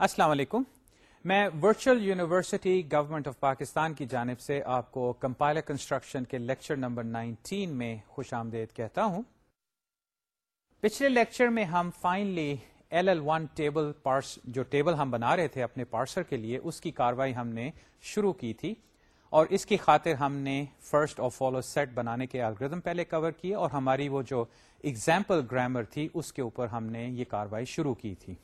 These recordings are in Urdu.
السلام علیکم۔ میں virtual university government of Pakistan کی جانب سے آپ کو کمپائلر کنسٹرکشن کے لیکچر نمبر نائنٹین میں خوش آمدید کہتا ہوں۔ پچھلے لیکچر میں ہم finally L L one table parse, جو ٹیبل ہم بنا رہے تھے اپنے پارسر کے لیے، اس کی کاروائی ہم نے شروع کی تھی۔ اور اس کی خاطر ہم نے فرسٹ اور فالو سیٹ بنانے کے الگریدم پہلے کور کیے اور ہماری وہ جو ایگزامپل گرامر تھی، اس کے اوپر ہم نے یہ کاروائی شروع کی تھی۔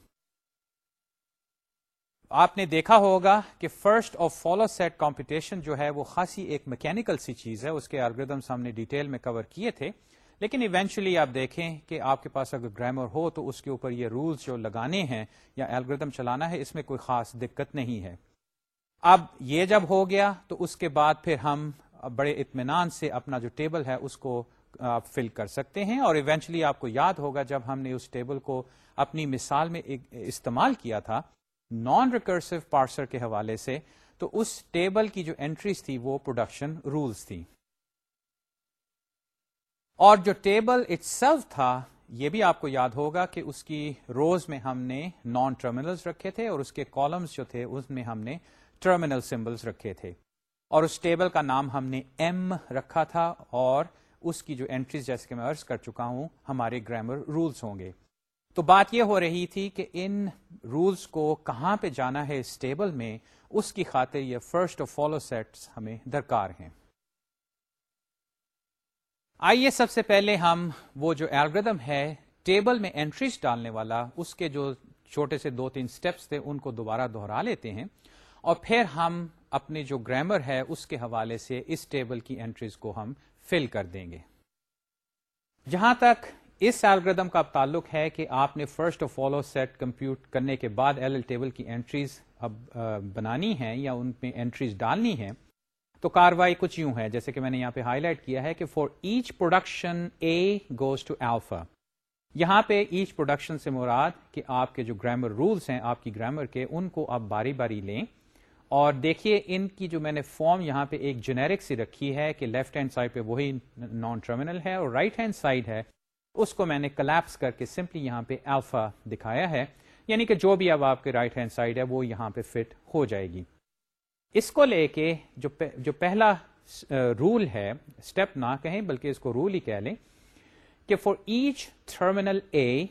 آپ نے دیکھا ہوگا کہ فرسٹ اور فالو سیٹ کمپٹیشن جو ہے وہ خاصی ایک میکینکل سی چیز ہے، اس کے الگریدمس ہم نے ڈیٹیل میں کور کیے تھے۔ لیکن ایونچولی آپ دیکھیں کہ آپ کے پاس اگر گرامر ہو تو اس کے اوپر یہ رولز جو لگانے ہیں یا الگریدم چلانا ہے، اس میں کوئی خاص دقت نہیں ہے۔ اب یہ جب ہو گیا تو اس کے بعد پھر ہم بڑے اطمینان سے اپنا جو ٹیبل ہے، اس کو آپ فل کر سکتے ہیں۔ اور ایونچولی آپ کو یاد ہوگا جب ہم نے اس ٹیبل کو اپنی مثال میں استعمال کیا تھا نان ریکرسو پارسر کے حوالے سے تو اس ٹیبل کی جو انٹریز تھی وہ پروڈکشن رولز تھی۔ اور جو ٹیبل اٹ سیلف تھا، یہ بھی آپ کو یاد ہوگا کہ اس کی روز میں ہم نے نان ٹرمینلز رکھے تھے اور اس کے کالمز جو تھے، اس میں ہم نے ٹرمینل سمبلس رکھے تھے۔ اور اس ٹیبل کا نام ہم نے ایم رکھا تھا اور اس کی جو انٹریز جیسے کہ میں ارض کر چکا ہوں، ہمارے گرامر رولز ہوں گے۔ تو بات یہ ہو رہی تھی کہ ان رولز کو کہاں پہ جانا ہے اس ٹیبل میں، اس کی خاطر یہ فرسٹ اور فالو سیٹس ہمیں درکار ہیں۔ آئیے سب سے پہلے ہم وہ جو الگریدم ہے ٹیبل میں انٹریز ڈالنے والا، اس کے جو چھوٹے سے دو تین سٹیپس تھے، ان کو دوبارہ دوہرا لیتے ہیں۔ اور پھر ہم اپنے جو گرامر ہے، اس کے حوالے سے اس ٹیبل کی انٹریز کو ہم فل کر دیں گے۔ جہاں تک اس الگریدم کا تعلق ہے کہ آپ نے فرسٹ اور فالو سیٹ کمپیوٹ کرنے کے بعد ایل ایل ٹیبل کی انٹریز اب بنانی ہے یا ان میں انٹریز ڈالنی ہے تو کاروائی کچھ یوں ہے۔ جیسے کہ میں نے یہاں پہ ہائی لائٹ کیا ہے کہ for each production A goes to alpha یہاں پہ ایچ پروڈکشن سے مراد کہ آپ کے جو گرامر رولس ہیں، آپ کی گرامر کے، ان کو آپ باری باری لیں۔ اور دیکھیے ان کی جو میں نے فارم یہاں پہ ایک جنیرک سی رکھی ہے کہ لیفٹ ہینڈ سائڈ پہ وہی نان ٹرمینل ہے اور رائٹ ہینڈ سائڈ ہے۔ اس کو میں نے کلیپس کر کے سمپلی یہاں پہ الفا دکھایا ہے یعنی کہ جو بھی اب آپ کے رائٹ ہینڈ سائڈ ہے، وہ یہاں پہ فٹ ہو جائے گی۔ اس کو لے کے جو جو پہلا رول ہے اسٹیپ نہ کہیں بلکہ اس کو رول ہی کہہ لیں کہ for each terminal A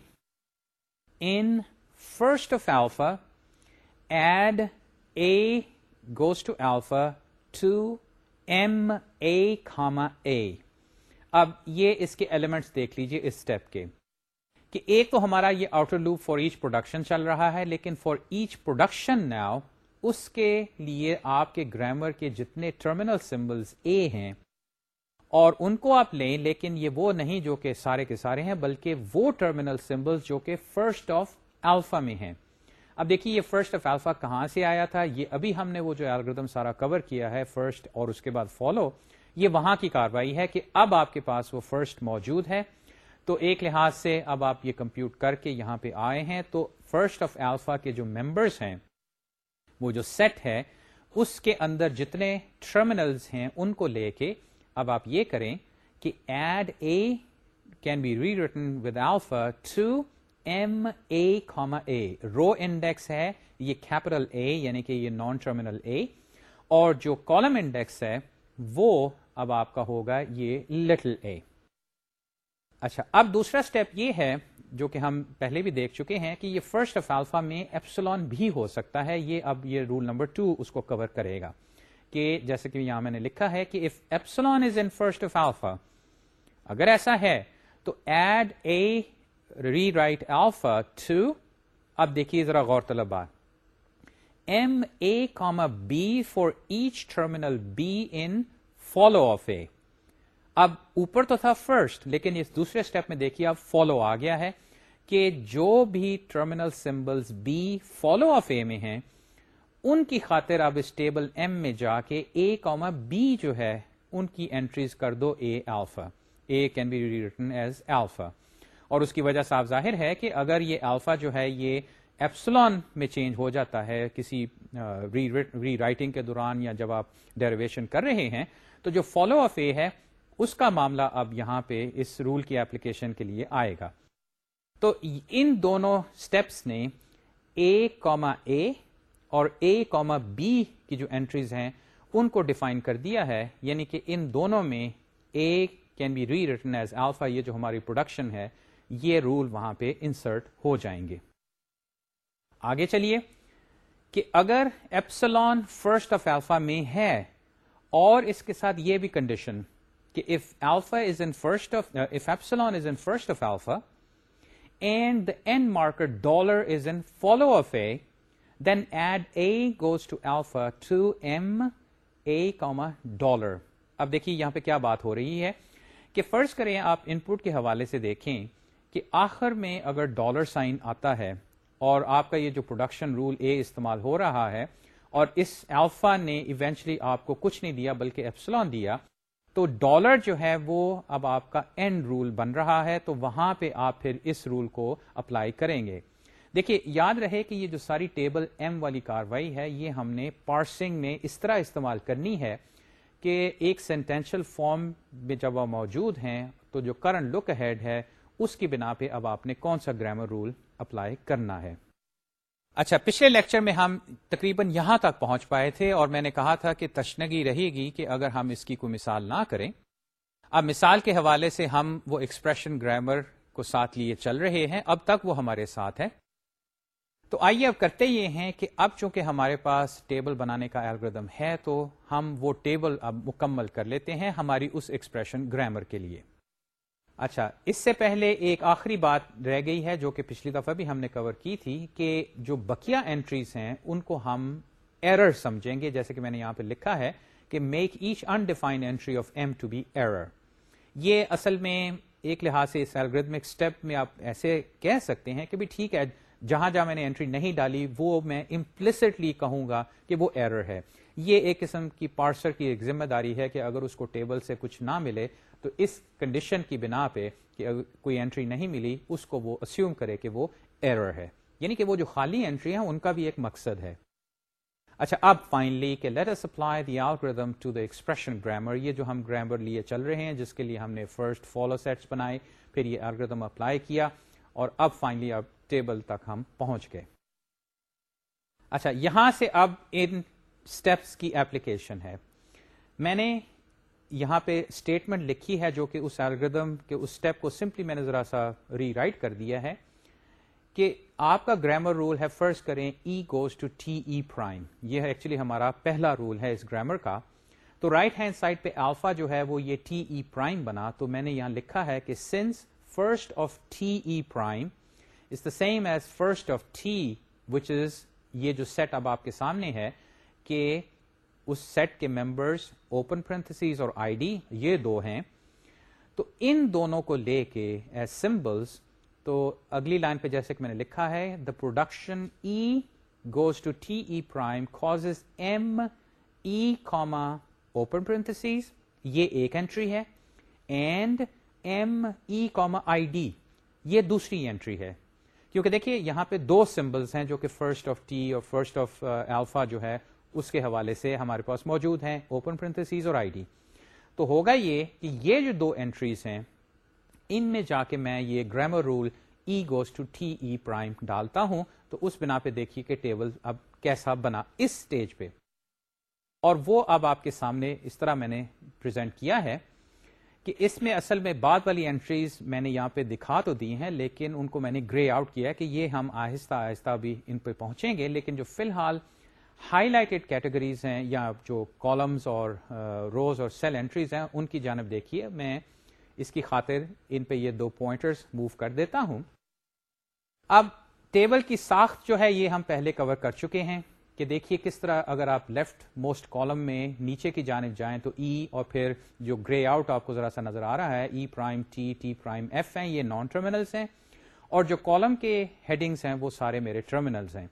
in first of alpha add A goes to alpha to M A comma A اب یہ اس کے ایلیمنٹس دیکھ لیجیے اس اسٹیپ کے کہ ایک تو ہمارا یہ outer loop for each production چل رہا ہے، لیکن فار ایچ پروڈکشن ناؤ اس کے لیے آپ کے گرامر کے جتنے ٹرمینل سمبلس اے ہیں اور ان کو آپ لیں، لیکن یہ وہ نہیں جو کہ سارے کے سارے ہیں، بلکہ وہ ٹرمینل سمبلس جو کہ فرسٹ آف الفا میں ہیں۔ اب دیکھیے یہ فرسٹ آف الفا کہاں سے آیا تھا؟ یہ ابھی ہم نے وہ جو الگریدم سارا کور کیا ہے فرسٹ اور اس کے بعد فالو یہ وہاں کی کاروائی ہے کہ اب آپ کے پاس وہ فرسٹ موجود ہے۔ تو ایک لحاظ سے اب آپ یہ کمپیوٹ کر کے یہاں پہ آئے ہیں۔ تو فرسٹ آف ایلفا کے جو ممبرس ہیں، وہ جو سیٹ ہے، اس کے اندر جتنے ٹرمینلز ہیں، ان کو لے کے اب آپ یہ کریں کہ add A can be rewritten with alpha to M A comma A row index ہے یہ کیپٹل اے یعنی کہ یہ نان ٹرمینل اے اور جو کالم انڈیکس ہے وہ اب آپ کا ہوگا یہ لٹل اے اچھا اب دوسرا اسٹیپ یہ ہے جو کہ ہم پہلے بھی دیکھ چکے ہیں کہ یہ فرسٹ آف الفا میں ایپسلون بھی ہو سکتا ہے یہ اب یہ رول نمبر ٹو اس کو کور کرے گا کہ جیسے کہ یہاں میں نے لکھا ہے کہ if epsilon is in first of alpha اگر ایسا ہے تو add A rewrite alpha to اب دیکھیے ذرا غور طلب بات. M A comma B for each terminal B in follow of A اب اوپر تو تھا فرسٹ لیکن اس دوسرے اسٹیپ میں دیکھیے اب فالو آ گیا ہے کہ جو بھی terminal symbols B follow of A میں ہیں، ان کی خاطر اب اس ٹیبل ایم میں جا کے اے کوما بی جو ہے، ان کی اینٹریز کر دو A alpha A can be written as alpha اور اس کی وجہ صاف ظاہر ہے کہ اگر یہ ایلفا جو ہے یہ ایپسلون میں چینج ہو جاتا ہے کسی ری رائٹنگ کے دوران یا جب آپ ڈیریویشن کر رہے ہیں، تو جو فالو آف اے ہے، اس کا معاملہ اب یہاں پہ اس رول کی اپلیکیشن کے لیے آئے گا۔ تو ان دونوں سٹیپس نے اے کوما اے اور اے کوما بی کی جو اینٹریز ہیں، ان کو ڈیفائن کر دیا ہے۔ یعنی کہ ان دونوں میں A can be rewritten as alpha یہ جو ہماری پروڈکشن ہے یہ رول وہاں پہ انسرٹ ہو جائیں گے۔ آگے چلیے کہ اگر ایپسلون فرسٹ آف ایلفا میں ہے اور اس کے ساتھ یہ بھی کنڈیشن کہ if alpha is in first of if epsilon is in first of alpha and the and market dollar is in follow of A then add A goes to alpha to M A comma dollar اب دیکھیے یہاں پہ کیا بات ہو رہی ہے کہ فرض کریں آپ ان پٹ کے حوالے سے دیکھیں کہ آخر میں اگر ڈالر سائن آتا ہے اور آپ کا یہ جو پروڈکشن رول اے استعمال ہو رہا ہے اور اس الفا نے ایونچلی آپ کو کچھ نہیں دیا بلکہ ایپسلون دیا، تو ڈالر جو ہے وہ اب آپ کا اینڈ رول بن رہا ہے، تو وہاں پہ آپ پھر اس رول کو اپلائی کریں گے۔ دیکھیے، یاد رہے کہ یہ جو ساری ٹیبل ایم والی کاروائی ہے، یہ ہم نے پارسنگ میں اس طرح استعمال کرنی ہے کہ ایک سینٹینشل فارم میں جب وہ موجود ہیں، تو جو کرنٹ لک ہیڈ ہے اس کی بنا پہ اب آپ نے کون سا گرامر رول اپلائی کرنا ہے؟ اچھا پچھلے لیکچر میں ہم تقریباً یہاں تک پہنچ پائے تھے اور میں نے کہا تھا کہ تشنگی رہے گی کہ اگر ہم اس کی کوئی مثال نہ کریں۔ اب مثال کے حوالے سے ہم وہ ایکسپریشن گرامر کو ساتھ لیے چل رہے ہیں۔ اب تک وہ ہمارے ساتھ ہے تو آئیے اب کرتے یہ ہیں کہ اب چونکہ ہمارے پاس ٹیبل بنانے کا الگریدم ہے تو ہم وہ ٹیبل اب مکمل کر لیتے ہیں ہماری اس ایکسپریشن گرامر کے لیے۔ اچھا اس سے پہلے ایک آخری بات رہ گئی ہے جو کہ پچھلی دفعہ بھی ہم نے کور کی تھی کہ جو بکیا انٹریز ہیں، ان کو ہم ایرر سمجھیں گے، جیسے کہ میں نے یہاں پہ لکھا ہے کہ make each undefined entry of M to be error یہ اصل میں ایک لحاظ سے اس الگریدمک اسٹیپ میں آپ ایسے کہہ سکتے ہیں کہ بھی ٹھیک ہے، جہاں جہاں میں نے انٹری نہیں ڈالی، وہ میں امپلسٹلی کہوں گا کہ وہ ایرر ہے۔ یہ ایک قسم کی پارسر کی ایک ذمہ داری ہے کہ اگر اس کو ٹیبل سے کچھ نہ ملے تو اس کنڈیشن کی بنا پہ کہ کوئی انٹری نہیں ملی، اس کو وہ اسیوم کرے کہ وہ ایرر ہے۔ یعنی کہ وہ جو خالی انٹری ہیں، ان کا بھی ایک مقصد ہے۔ اچھا اب فائنلی کہ let us apply the algorithm to the expression grammar یہ جو ہم گرامر لیے چل رہے ہیں، جس کے لیے ہم نے فرسٹ فالو سیٹس بنائے، پھر یہ الگریدم اپلائی کیا، اور اب فائنلی اب ٹیبل تک ہم پہنچ گئے۔ اچھا یہاں سے اب ان اسٹیپس کی ایپلیکیشن ہے۔ میں نے یہاں پہ اسٹیٹمنٹ لکھی ہے جو کہ اس الگریدم کے اس اسٹیپ کو سمپلی میں نے ذرا سا ری رائٹ کر دیا ہے کہ آپ کا گرامر رول ہے فرسٹ کریں E goes to T E prime یہ ایکچولی ہمارا پہلا رول ہے اس گرامر کا. تو رائٹ ہینڈ سائڈ پہ آلفا جو ہے وہ یہ ٹی ای پرائم بنا. تو میں نے یہاں لکھا ہے کہ since first of T E prime is the same as first of T which is یہ جو سیٹ اب آپ کے سامنے ہے، کہ اس سیٹ کے ممبرس اوپن پرنتھس اور آئی ڈی یہ دو ہیں۔ تو ان دونوں کو لے کے ایز سمبلس تو اگلی لائن پہ جیسے کہ میں نے لکھا ہے the production E goes to T E prime cause M E comma open parenthesis یہ ایک اینٹری ہے and M E comma I D یہ دوسری اینٹری ہے۔ کیونکہ دیکھیے یہاں پہ دو سمبلس ہیں جو کہ فرسٹ آف ٹی اور فرسٹ آف الفا جو ہے اس کے حوالے سے ہمارے پاس موجود ہیں اوپن پرنتھس اور آئی ڈی تو ہوگا یہ کہ یہ جو دو اینٹریز ہیں، ان میں جا کے میں یہ grammar rule E goes to T E prime ڈالتا ہوں۔ تو اس بنا پہ دیکھیے کہ ٹیبل اب کیسا بنا اس سٹیج پہ۔ اور وہ اب آپ کے سامنے اس طرح میں نے پریزنٹ کیا ہے کہ اس میں اصل میں بعد والی انٹریز میں نے یہاں پہ دکھا تو دی ہیں، لیکن ان کو میں نے گرے آؤٹ کیا کہ یہ ہم آہستہ آہستہ بھی ان پہ پہنچیں گے۔ لیکن جو فی الحال ہائی لائٹڈ کیٹیگریز ہیں یا جو کالمز اور روز اور سیل انٹریز ہیں، ان کی جانب دیکھیے، میں اس کی خاطر ان پہ یہ دو پوائنٹرز موو کر دیتا ہوں۔ اب ٹیبل کی ساخت جو ہے، یہ ہم پہلے کور کر چکے ہیں کہ دیکھیے کس طرح اگر آپ لیفٹ موسٹ کالم میں نیچے کی جانب جائیں تو ای e اور پھر جو گرے آؤٹ آپ کو ذرا سا نظر آ رہا ہے E prime T T prime F ہیں، یہ نان ٹرمینلس ہیں۔ اور جو کالم کے ہیڈنگس ہیں، وہ سارے میرے ٹرمینلس ہیں۔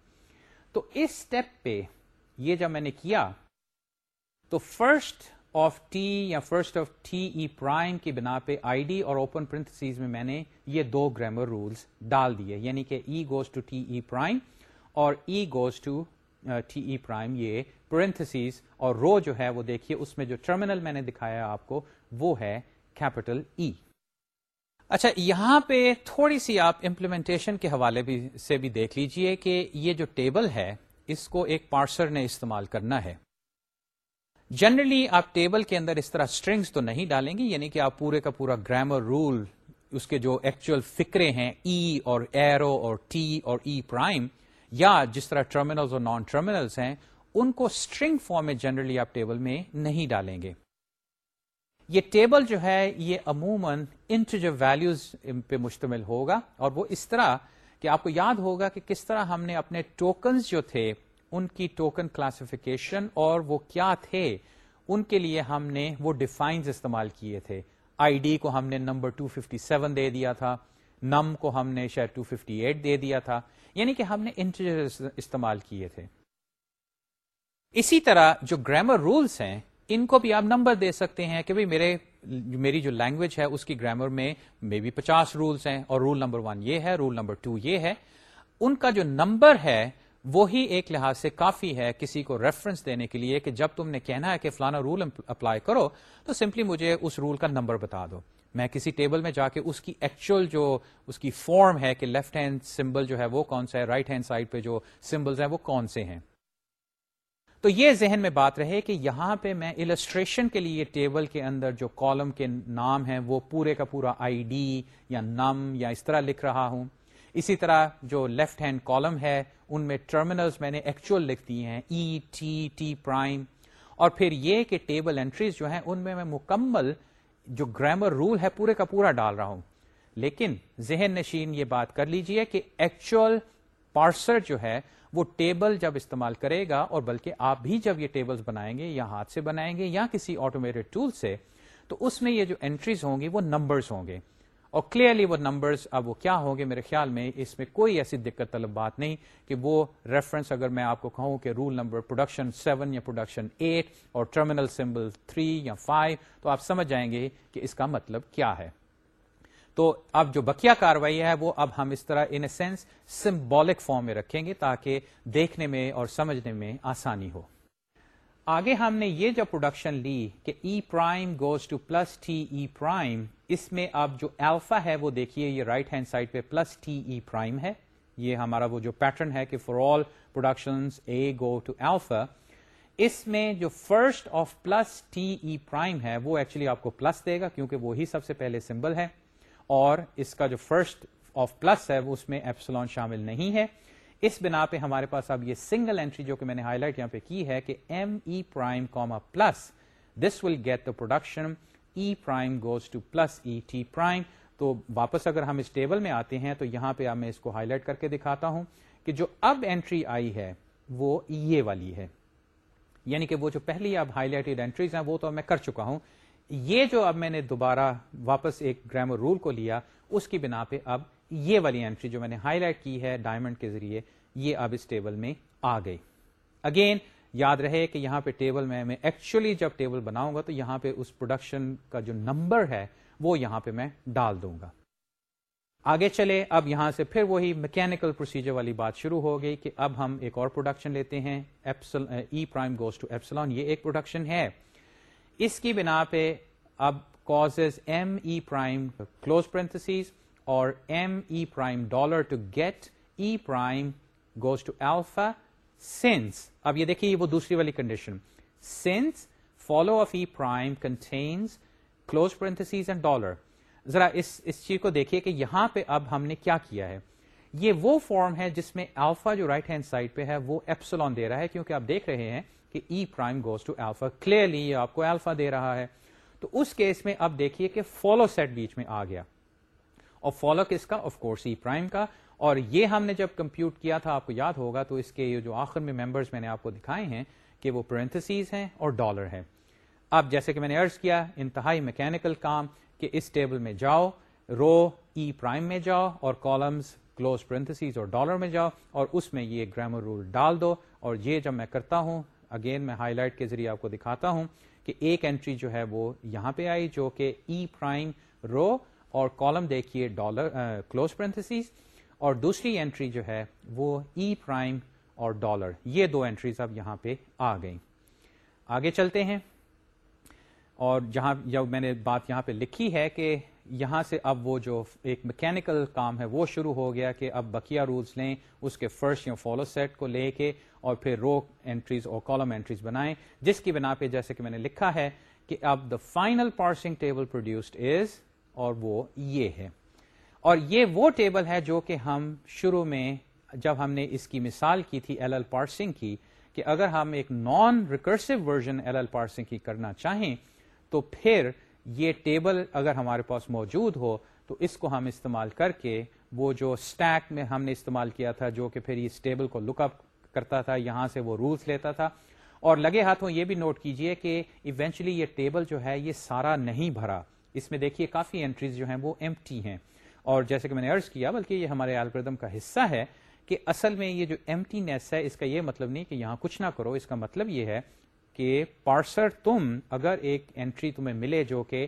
تو اس اسٹیپ پہ یہ جب میں نے کیا، تو فرسٹ آف ٹی یا first of T E prime کی بنا پہ آئی ڈی اور اوپن پرنٹ میں میں نے یہ دو گرامر رولس ڈال دیے یعنی کہ E goes to T E prime اور E goes to T E prime یہ پرنتھسیز اور رو جو ہے وہ دیکھیے، اس میں جو ٹرمینل میں نے دکھایا آپ کو، وہ ہے کیپٹل ای e. اچھا یہاں پہ تھوڑی سی آپ امپلیمنٹیشن کے حوالے بھی سے بھی دیکھ لیجیے کہ یہ جو ٹیبل ہے، اس کو ایک پارسر نے استعمال کرنا ہے۔ جنرلی آپ ٹیبل کے اندر اس طرح اسٹرنگس تو نہیں ڈالیں گے یعنی کہ آپ پورے کا پورا گرامر رول اس کے جو ایکچوئل فکرے ہیں ای e اور ایرو اور ٹی اور ای e پرائم یا جس طرح ٹرمینلز اور نان ٹرمینلز ہیں، ان کو اسٹرنگ فارم میں جنرلی آپ ٹیبل میں نہیں ڈالیں گے۔ یہ ٹیبل جو ہے یہ عموماً انٹرجر ویلوز پہ مشتمل ہوگا اور وہ اس طرح کہ آپ کو یاد ہوگا کہ کس طرح ہم نے اپنے ٹوکنز جو تھے، ان کی ٹوکن کلاسیفیکیشن اور وہ کیا تھے، ان کے لیے ہم نے وہ ڈیفائنز استعمال کیے تھے۔ آئی ڈی کو ہم نے نمبر 257 دے دیا تھا نم کو ہم نے شاید 258 دے دیا تھا یعنی کہ ہم نے انٹرجر استعمال کیے تھے۔ اسی طرح جو گرامر رولس ہیں ان کو بھی آپ نمبر دے سکتے ہیں کہ میرے، میری جو لینگویج ہے، اس کی گرامر میں مے بی پچاس رولس ہیں اور رول نمبر ون یہ ہے رول نمبر ٹو یہ ہے۔ ان کا جو نمبر ہے، وہی ایک لحاظ سے کافی ہے کسی کو ریفرنس دینے کے لیے کہ جب تم نے کہنا ہے کہ فلانا رول اپلائی کرو، تو سمپلی مجھے اس رول کا نمبر بتا دو۔ میں کسی ٹیبل میں جا کے اس کی ایکچوئل جو، اس کی فارم ہے کہ لیفٹ ہینڈ سمبل جو ہے، وہ کون سا ہے رائٹ ہینڈ سائڈ پہ جو سمبلز ہیں، وہ کون سے ہیں؟ تو یہ ذہن میں بات رہے کہ یہاں پہ میں السٹریشن کے لیے ٹیبل کے اندر جو کالم کے نام ہیں وہ پورے کا پورا آئی ڈی یا نم یا اس طرح لکھ رہا ہوں۔ اسی طرح جو لیفٹ ہینڈ کالم ہے، ان میں ٹرمینلز میں نے ایکچوئل لکھ دی ہیں ای ٹی ٹی پرائم اور پھر یہ کہ ٹیبل انٹریز جو ہیں، ان میں میں مکمل جو گرامر رول ہے، پورے کا پورا ڈال رہا ہوں۔ لیکن ذہن نشین یہ بات کر لیجیے کہ ایکچوئل پارسر جو ہے وہ ٹیبل جب استعمال کرے گا اور بلکہ آپ بھی جب یہ ٹیبلز بنائیں گے یا ہاتھ سے بنائیں گے یا کسی آٹومیٹڈ ٹول سے، تو اس میں یہ جو انٹریز ہوں گی وہ نمبرز ہوں گے۔ اور کلیئرلی وہ نمبرز اب وہ کیا ہوں گے میرے خیال میں، اس میں کوئی ایسی دقت طلب بات نہیں کہ وہ ریفرنس اگر میں آپ کو کہوں کہ رول نمبر پروڈکشن سیون یا پروڈکشن ایٹ اور ٹرمینل سمبل تھری یا فائیو تو آپ سمجھ جائیں گے کہ اس کا مطلب کیا ہے۔ تو اب جو بکیا کاروائی ہے وہ اب ہم اس طرح in a sense symbolic form میں رکھیں گے تاکہ دیکھنے میں اور سمجھنے میں آسانی ہو۔ آگے ہم نے یہ جو پروڈکشن لی کہ E prime goes to plus T E prime اس میں اب جو الفا ہے وہ دیکھیے یہ رائٹ ہینڈ سائڈ پہ پلس ٹی ای پرائم ہے۔ یہ ہمارا وہ جو پیٹرن ہے کہ for all production A go to alpha اس میں جو first of plus T E prime ہے وہ ایکچولی آپ کو پلس دے گا کیونکہ وہی سب سے پہلے سمبل ہے۔ اور اس کا جو فرسٹ آف پلس ہے، وہ اس میں ایپسلون شامل نہیں ہے۔ اس بنا پہ ہمارے پاس اب یہ سنگل اینٹری جو کہ میں نے ہائی لائٹ یہاں پہ کی ہے کہ M E prime comma plus this will get the production E prime goes to plus E T prime تو واپس اگر ہم اس ٹیبل میں آتے ہیں تو یہاں پہ اب میں اس کو ہائی لائٹ کر کے دکھاتا ہوں کہ جو اب اینٹری آئی ہے، وہ یہ والی ہے۔ یعنی کہ وہ جو پہلی اب ہائی لائٹڈ اینٹریز ہیں، وہ تو میں کر چکا ہوں۔ یہ جو اب میں نے دوبارہ واپس ایک گرامر رول کو لیا، اس کی بنا پہ اب یہ والی انٹری جو میں نے ہائی لائٹ کی ہے ڈائمنڈ کے ذریعے، یہ اب اس ٹیبل میں آ گئی۔ اگین یاد رہے کہ یہاں پہ ٹیبل میں میں ایکچولی جب ٹیبل بناؤں گا تو یہاں پہ اس پروڈکشن کا جو نمبر ہے، وہ یہاں پہ میں ڈال دوں گا۔ آگے چلے، اب یہاں سے پھر وہی میکینکل پروسیجر والی بات شروع ہو گئی کہ اب ہم ایک اور پروڈکشن لیتے ہیں E prime goes to epsilon یہ ایک پروڈکشن ہے۔ اس کی بنا پہ اب cause M E prime close parenthesis اور M E prime dollar to get E prime goes to alpha since اب یہ دیکھیے وہ دوسری والی condition since follow of E prime contains close parenthesis and dollar ذرا اس اس چیز کو دیکھیے کہ یہاں پہ اب ہم نے کیا کیا ہے؟ یہ وہ فارم ہے جس میں الفا جو رائٹ ہینڈ سائڈ پہ ہے وہ ایپسلون دے رہا ہے کیونکہ آپ دیکھ رہے ہیں کہ E prime goes to alpha clearly یہ آپ کو ایلفا دے رہا ہے۔ تو اس کیس میں اب دیکھیے کہ فالو سیٹ بیچ میں آ گیا۔ اور فالو کس کا؟ آف کورس ای پرائم کا۔ اور یہ ہم نے جب کمپیوٹ کیا تھا، آپ کو یاد ہوگا، تو اس کے جو آخر میں ممبرز میں نے آپ کو دکھائے ہیں کہ وہ پرنتھسیز ہیں اور ڈالر ہے اب جیسے کہ میں نے ارض کیا، انتہائی میکینکل کام کہ اس ٹیبل میں جاؤ رو ای پرائم میں جاؤ اور کالمز کلوز پرنتھسیز اور ڈالر میں جاؤ اور اس میں یہ گرامر رول ڈال دو۔ اور یہ جب میں کرتا ہوں اگین میں ہائی لائٹ کے ذریعے آپ کو دکھاتا ہوں کہ ایک اینٹری جو ہے وہ یہاں پہ آئی جو کہ ای پرائم رو اور کالم دیکھیے ڈالر کلوز پرنتھسیز اور دوسری اینٹری جو ہے وہ e ای پرائم اور ڈالر یہ دو اینٹریز اب یہاں پہ آ گئی آگے چلتے ہیں اور جہاں جب میں نے بات یہاں پہ لکھی ہے کہ یہاں سے اب وہ جو ایک میکینکل کام ہے، وہ شروع ہو گیا کہ اب بکیا رولز لیں، اس کے فرسٹ یا فالو سیٹ کو لے کے اور پھر رو انٹریز اور کالم انٹریز بنائیں، جس کی بنا پہ جیسے کہ میں نے لکھا ہے کہ اب the final parsing table produced is اور وہ یہ ہے۔ اور یہ وہ ٹیبل ہے جو کہ ہم شروع میں جب ہم نے اس کی مثال کی تھی ایل ایل پارسنگ کی کہ اگر ہم ایک non recursive version L L parsing کی کرنا چاہیں تو پھر یہ ٹیبل اگر ہمارے پاس موجود ہو تو اس کو ہم استعمال کر کے وہ جو اسٹیک میں ہم نے استعمال کیا تھا جو کہ پھر اس ٹیبل کو لک اپ کرتا تھا، یہاں سے وہ رولس لیتا تھا۔ اور لگے ہاتھوں یہ بھی نوٹ کیجیے کہ ایونچولی یہ ٹیبل جو ہے یہ سارا نہیں بھرا۔ اس میں دیکھیے کافی انٹریز جو ہیں وہ ایم ہیں۔ اور جیسے کہ میں نے ارض کیا، بلکہ یہ ہمارے الگریدم کا حصہ ہے کہ اصل میں یہ جو ایم نیس ہے، اس کا یہ مطلب نہیں کہ یہاں کچھ نہ کرو۔ اس کا مطلب یہ ہے کہ پارسر تم اگر ایک انٹری تمہیں ملے جو کہ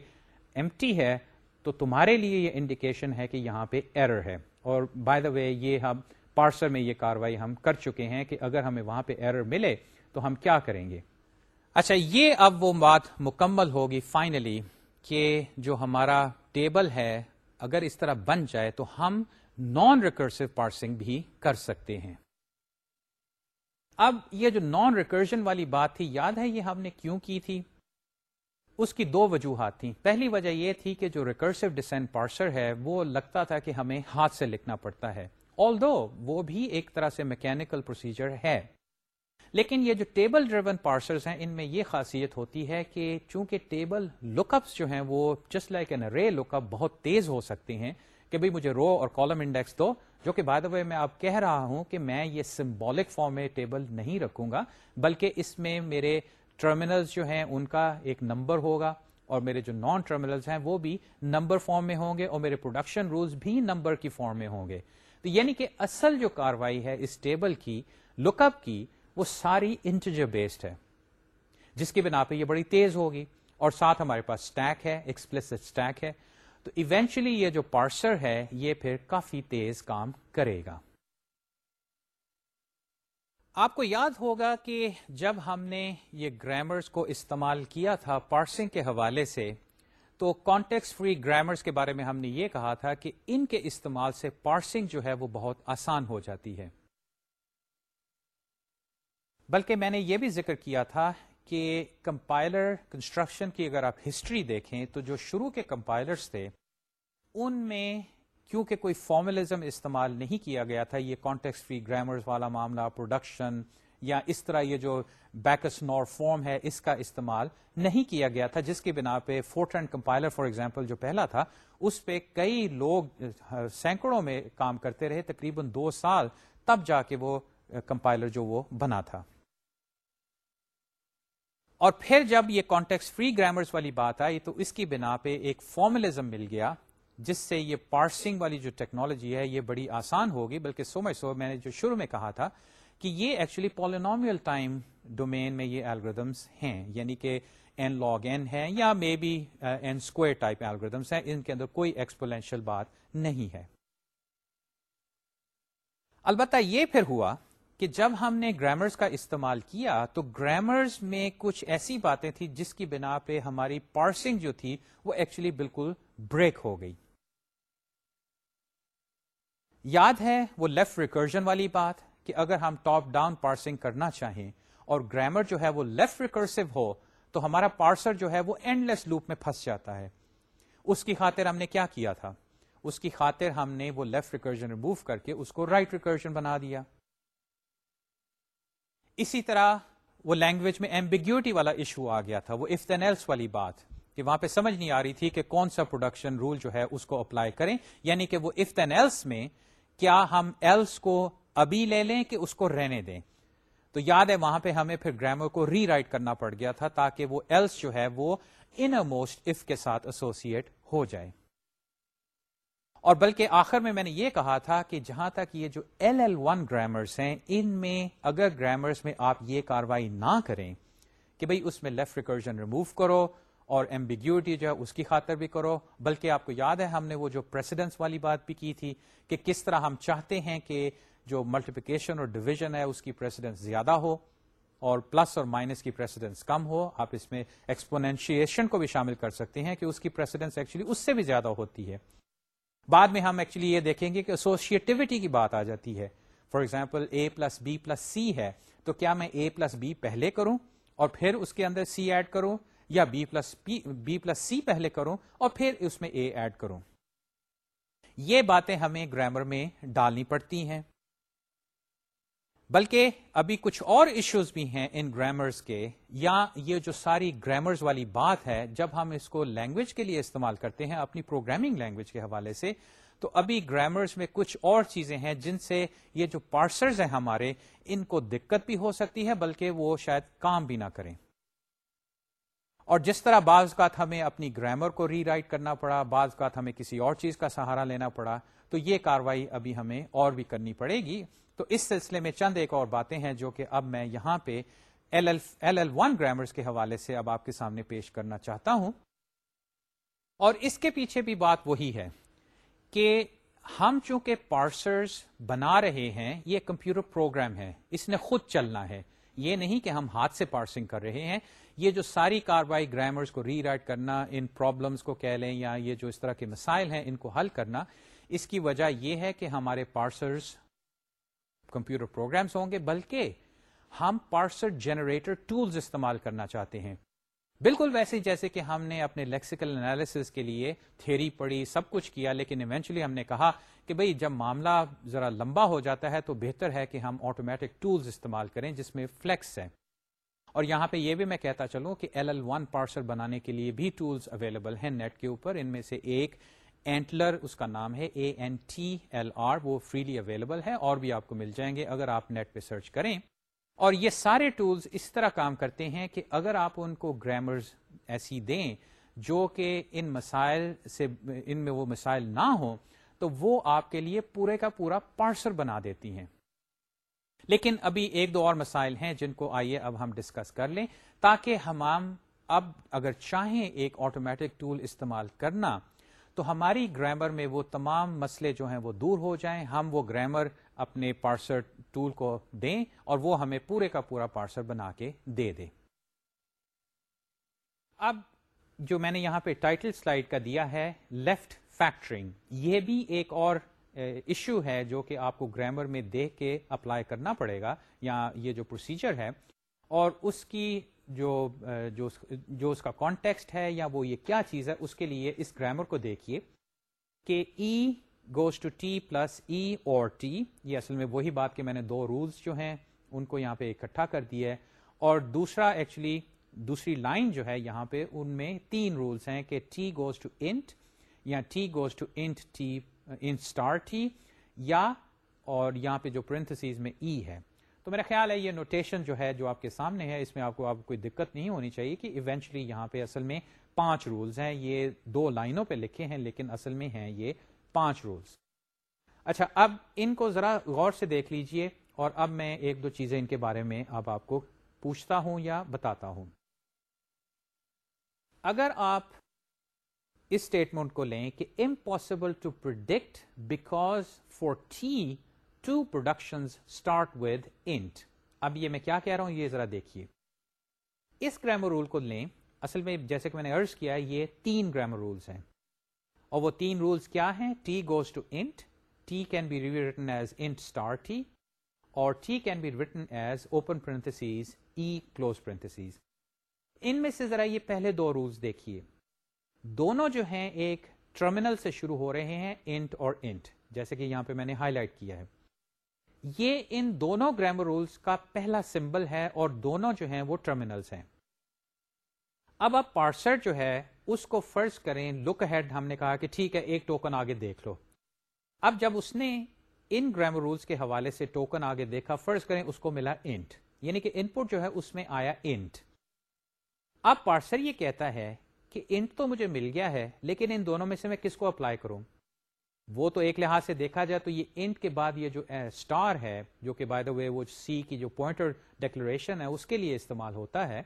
ایم ہے، تو تمہارے لیے یہ انڈیکیشن ہے کہ یہاں پہ ایرر ہے۔ اور بائی دا وے یہ ہم پارسر میں یہ کاروائی ہم کر چکے ہیں کہ اگر ہمیں وہاں پہ ایرر ملے، تو ہم کیا کریں گے؟ اچھا یہ اب وہ بات مکمل ہوگی فائنلی کہ جو ہمارا ٹیبل ہے، اگر اس طرح بن جائے تو ہم نان ریکرسو پارسنگ بھی کر سکتے ہیں۔ اب یہ جو نان ریکرجن والی بات تھی، یاد ہے یہ ہم نے کیوں کی تھی؟ اس کی دو وجوہات تھیں۔ پہلی وجہ یہ تھی کہ جو ریکرسو ڈسینٹ پارسر ہے، وہ لگتا تھا کہ ہمیں ہاتھ سے لکھنا پڑتا ہے۔ آل دو وہ بھی ایک طرح سے میکینکل پروسیجر ہے۔ لیکن یہ جو ٹیبل ڈریون پارسرز ہیں، ان میں یہ خاصیت ہوتی ہے کہ چونکہ ٹیبل لک اپس جو ہیں، وہ جسٹ لائک این رے لک اپ بہت تیز ہو سکتے ہیں کہ بھئی مجھے رو اور کالم انڈیکس دو جو کہ بعد میں آپ کہہ رہا ہوں کہ میں یہ سمبولک فارم میں ٹیبل نہیں رکھوں گا، بلکہ اس میں میرے ٹرمینلز جو ہیں، ان کا ایک نمبر ہوگا اور میرے جو نان ٹرمینلز ہیں، وہ بھی نمبر فارم میں ہوں گے اور میرے پروڈکشن رولز بھی نمبر کی فارم میں ہوں گے. تو یعنی کہ اصل جو کاروائی ہے اس ٹیبل کی لک اپ کی، وہ ساری انٹیجر بیسڈ ہے، جس کی بنا پہ یہ بڑی تیز ہوگی اور ساتھ ہمارے پاس اسٹیک ہے ایکسپلس اسٹیک ہے تو ایونچولی یہ جو پارسر ہے، یہ پھر کافی تیز کام کرے گا۔ آپ کو یاد ہوگا کہ جب ہم نے یہ گرامرز کو استعمال کیا تھا پارسنگ کے حوالے سے، تو کانٹیکس فری گرامرز کے بارے میں ہم نے یہ کہا تھا کہ ان کے استعمال سے پارسنگ جو ہے وہ بہت آسان ہو جاتی ہے۔ بلکہ میں نے یہ بھی ذکر کیا تھا کہ کمپائلر کنسٹرکشن کی اگر آپ ہسٹری دیکھیں تو جو شروع کے کمپائلرز تھے، ان میں کیونکہ کوئی فارملزم استعمال نہیں کیا گیا تھا، یہ کانٹیکس فری گرامرز والا معاملہ پروڈکشن یا اس طرح یہ جو بیکس نور فارم ہے، اس کا استعمال نہیں کیا گیا تھا، جس کی بنا پہ فورٹرن کمپائلر فار ایگزامپل جو پہلا تھا، اس پہ کئی لوگ سینکڑوں میں کام کرتے رہے، تقریباً دو سال تب جا کے وہ کمپائلر جو وہ بنا تھا۔ اور پھر جب یہ کانٹیکس فری گرامرز والی بات آئی تو اس کی بنا پہ ایک فارملزم مل گیا، جس سے یہ پارسنگ والی جو ٹیکنالوجی ہے یہ بڑی آسان ہوگی، بلکہ سو میں سو میں نے جو شروع میں کہا تھا کہ یہ ایکچولی پالینومیل ٹائم ڈومین میں یہ الگریدمس ہیں یعنی کہ این لاگ این ہے یا maybe N square type algorithms ہیں، ان کے اندر کوئی ایکسپولینشیل بات نہیں ہے۔ البتہ یہ پھر ہوا کہ جب ہم نے گرامرز کا استعمال کیا تو گرامرز میں کچھ ایسی باتیں تھیں جس کی بنا پہ ہماری پارسنگ جو تھی وہ ایکچولی بالکل بریک ہو گئی۔ یاد ہے وہ لیفٹ ریکرجن والی بات کہ اگر ہم ٹاپ ڈاؤن پارسنگ کرنا چاہیں اور گرامر جو ہے وہ لیفٹ ریکرسو ہو تو ہمارا پارسر جو ہے وہ اینڈ لیس لوپ میں پھنس جاتا ہے۔ اس کی خاطر ہم نے کیا کیا تھا؟ اس کی خاطر ہم نے وہ لیفٹ ریکرجن ریموو کر کے اس کو رائٹ right ریکرجن بنا دیا۔ اسی طرح وہ لینگویج میں ایمبیگیوٹی والا ایشو آ گیا تھا، وہ اف ایلس والی بات، کہ وہاں پہ سمجھ نہیں آ رہی تھی کہ کون سا پروڈکشن رول جو ہے اس کو اپلائی کریں۔ یعنی کہ وہ اف ایلس میں کیا ہم ایلس کو ابھی لے لیں کہ اس کو رہنے دیں۔ تو یاد ہے وہاں پہ ہمیں پھر گرامر کو ری رائٹ کرنا پڑ گیا تھا تاکہ وہ ایلس جو ہے وہ ان موسٹ اف کے ساتھ ایسوسیٹ ہو جائے۔ اور بلکہ آخر میں میں نے یہ کہا تھا کہ جہاں تک یہ جو ایل ایل ون گرامرس ہیں، ان میں اگر گرامرس میں آپ یہ کاروائی نہ کریں کہ بھئی اس میں لیفٹ ریکرجن ریموو کرو اور ایمبیگیوٹی جو ہے اس کی خاطر بھی کرو، بلکہ آپ کو یاد ہے ہم نے وہ جو پریسیڈنس والی بات بھی کی تھی کہ کس طرح ہم چاہتے ہیں کہ جو ملٹیپیکیشن اور ڈویژن ہے اس کی پریسیڈنس زیادہ ہو اور پلس اور مائنس کی پریسیڈنس کم ہو۔ آپ اس میں ایکسپونینشیشن کو بھی شامل کر سکتے ہیں کہ اس کی پریسیڈنس ایکچولی اس سے بھی زیادہ ہوتی ہے۔ بعد میں ہم ایکچولی یہ دیکھیں گے کہ ایسوسیٹیوٹی کی بات آ جاتی ہے۔ For example A plus B plus C ہے، تو کیا میں اے پلس بی پہلے کروں اور پھر اس کے اندر سی ایڈ کروں یا B plus B plus C پہلے کروں اور پھر اس میں اے ایڈ کروں؟ یہ باتیں ہمیں گرامر میں ڈالنی پڑتی ہیں۔ بلکہ ابھی کچھ اور ایشوز بھی ہیں ان گرامرز کے، یا یہ جو ساری گرامرز والی بات ہے، جب ہم اس کو لینگویج کے لیے استعمال کرتے ہیں، اپنی پروگرامنگ لینگویج کے حوالے سے، تو ابھی گرامرز میں کچھ اور چیزیں ہیں جن سے یہ جو پارسرز ہیں ہمارے، ان کو دقت بھی ہو سکتی ہے، بلکہ وہ شاید کام بھی نہ کریں۔ اور جس طرح بعض اوقات ہمیں اپنی گرامر کو ری رائٹ کرنا پڑا، بعض اوقات ہمیں کسی اور چیز کا سہارا لینا پڑا، تو یہ کاروائی ابھی ہمیں اور بھی کرنی پڑے گی۔ تو اس سلسلے میں چند ایک اور باتیں ہیں جو کہ اب میں یہاں پہ L L L L one grammars کے حوالے سے اب آپ کے سامنے پیش کرنا چاہتا ہوں۔ اور اس کے پیچھے بھی بات وہی ہے کہ ہم چونکہ پارسرز بنا رہے ہیں، یہ کمپیوٹر پروگرام ہے، اس نے خود چلنا ہے۔ یہ نہیں کہ ہم ہاتھ سے پارسنگ کر رہے ہیں، یہ جو ساری کاروائی گرامرز کو ری رائٹ کرنا، ان پرابلمس کو کہہ لیں یا یہ جو اس طرح کے مسائل ہیں، ان کو حل کرنا، اس کی وجہ یہ ہے کہ ہمارے پارسرز کمپیوٹر پروگرامس ہوں گے، بلکہ ہم پارسر جنریٹر ٹولز استعمال کرنا چاہتے ہیں۔ بالکل ویسے جیسے کہ ہم نے اپنے لیکسیکل انالیس کے لیے تھیری پڑھی، سب کچھ کیا، لیکن ایونچولی ہم نے کہا کہ بھئی جب معاملہ ذرا لمبا ہو جاتا ہے تو بہتر ہے کہ ہم آٹومیٹک ٹولز استعمال کریں جس میں فلیکس ہے اور یہاں پہ یہ بھی میں کہتا چلوں کہ ایل ایل ون پارسل بنانے کے لیے بھی ٹولز اویلیبل ہیں۔ نیٹ کے اوپر ان میں سے ایک اینٹلر اس کا نام ہے A N T L R وہ فریلی اویلیبل ہے اور بھی آپ کو مل جائیں گے اگر آپ نیٹ پہ سرچ کریں۔ اور یہ سارے ٹولز اس طرح کام کرتے ہیں کہ اگر آپ ان کو گرامرز ایسی دیں جو کہ ان مسائل سے ان میں وہ مسائل نہ ہوں، تو وہ آپ کے لیے پورے کا پورا پارسل بنا دیتی ہیں۔ لیکن ابھی ایک دو اور مسائل ہیں جن کو آئیے اب ہم ڈسکس کر لیں، تاکہ ہم اب اگر چاہیں ایک آٹومیٹک ٹول استعمال کرنا تو ہماری گرامر میں وہ تمام مسئلے جو ہیں وہ دور ہو جائیں، ہم وہ گرامر اپنے پارسر ٹول کو دیں اور وہ ہمیں پورے کا پورا پارسر بنا کے دے دے اب جو میں نے یہاں پہ ٹائٹل سلائڈ کا دیا ہے لیفٹ فیکٹرنگ یہ بھی ایک اور ایشو ہے جو کہ آپ کو گرامر میں دیکھ کے اپلائی کرنا پڑے گا، یا یہ جو پروسیجر ہے، اور اس کی جو جو, جو اس کا کانٹیکسٹ ہے یا وہ یہ کیا چیز ہے اس کے لیے اس گرامر کو دیکھیے کہ E goes to T plus E اور ٹی یہ اصل میں وہی بات کہ میں نے دو رولز جو ہیں ان کو یہاں پہ اکٹھا کر دیا ہے۔ اور دوسرا ایکچولی دوسری لائن جو ہے یہاں پہ ان میں تین رولز ہیں کہ ٹی گوز ٹو انٹ یا T goes to int T int star T یا اور یہاں پہ جو پرنتھسیز میں ای ہے۔ تو میرا خیال ہے یہ نوٹیشن جو ہے جو آپ کے سامنے ہے، اس میں آپ کو آپ کوئی دقت نہیں ہونی چاہیے کہ ایونچلی یہاں پہ اصل میں پانچ رولز ہیں۔ یہ دو لائنوں پہ لکھے ہیں، لیکن اصل میں ہیں یہ پانچ رولز اچھا اب ان کو ذرا غور سے دیکھ لیجیے اور اب میں ایک دو چیزیں ان کے بارے میں اب آپ کو پوچھتا ہوں یا بتاتا ہوں۔ اگر آپ اس اسٹیٹمنٹ کو لیں کہ impossible to predict because for T two production start with int اب یہ میں کیا کہہ رہا ہوں یہ ذرا دیکھیے۔ اس گرامر رول کو لیں، اصل میں جیسے کہ میں نے ارض کیا یہ تین گرامر رولس ہیں۔ اور وہ تین رولس کیا ہیں؟ T goes to int T can be written as int star T اور T can be written as open parentheses E close parentheses ان میں سے ذرا یہ پہلے دو رولس دیکھیے۔ دونوں جو ہیں، ایک ٹرمینل سے شروع ہو رہے ہیں انٹ اور انٹ جیسے کہ یہاں پہ میں نے ہائی لائٹ کیا ہے۔ یہ ان دونوں گرامر رولس کا پہلا سمبل ہے اور دونوں جو ہیں وہ ٹرمینلس ہیں۔ اب آپ پارسر جو ہے اس کو فرض کریں لک ہیڈ ہم نے کہا کہ ٹھیک ہے، ایک ٹوکن آگے دیکھ لو۔ اب جب اس نے ان گرامر رولس کے حوالے سے ٹوکن آگے دیکھا، فرض کریں اس کو ملا انٹ یعنی کہ ان پٹ جو ہے اس میں آیا انٹ اب پارسر یہ کہتا ہے کہ انٹ تو مجھے مل گیا ہے، لیکن ان دونوں میں سے میں کس کو اپلائی کروں؟ وہ تو ایک لحاظ سے دیکھا جائے تو یہ انٹ کے بعد یہ جو اسٹار ہے، جو کہ بائی دا وے وہ سی کی جو پوائنٹر ڈیکلریشن ہے، اس کے لیے استعمال ہوتا ہے،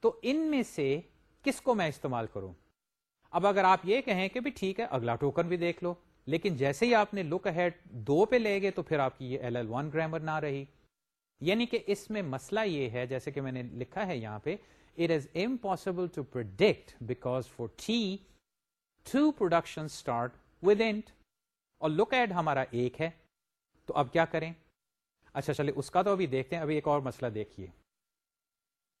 تو ان میں سے کس کو میں استعمال کروں؟ اب اگر آپ یہ کہیں کہ بھی ٹھیک ہے، اگلا ٹوکن بھی دیکھ لو، لیکن جیسے ہی آپ نے لک ہیڈ دو پہ لے گئے تو پھر آپ کی یہ ایل ایل ون گرامر نہ رہی۔ یعنی کہ اس میں مسئلہ یہ ہے، جیسے کہ میں نے لکھا ہے یہاں پہ it is impossible to predict because for T two production start with int اور لک ایڈ ہمارا ایک ہے، تو اب کیا کریں؟ اچھا چلے، اس کا تو ابھی دیکھتے ہیں، ابھی ایک اور مسئلہ دیکھیے۔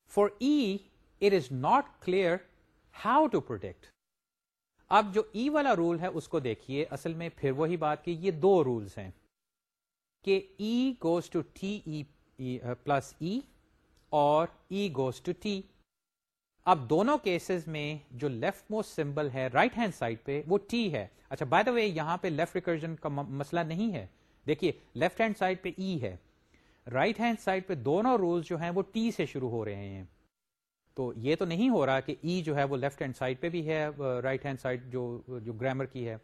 For E it is not clear how to predict اب جو ای والا رول ہے، اس کو دیکھیے۔ اصل میں پھر وہی بات کہ یہ دو رولز ہیں۔ کہ E goes to T E plus E اور ای گوز ٹو ٹی اب دونوں کیسز میں جو لیفٹ موسٹ سمبل ہے رائٹ ہینڈ سائڈ پہ وہ ٹی ہے۔ اچھا بائی دا وے یہاں پہ لیفٹ ریکرجن کا مسئلہ نہیں ہے۔ دیکھیے لیفٹ ہینڈ سائڈ پہ ای ہے۔ رائٹ ہینڈ سائڈ پہ دونوں رولز جو ہیں وہ ٹی سے شروع ہو رہے ہیں۔ تو یہ تو نہیں ہو رہا کہ ای e جو ہے وہ لیفٹ ہینڈ سائڈ پہ بھی ہے رائٹ ہینڈ سائڈ جو جو گرامر کی ہے۔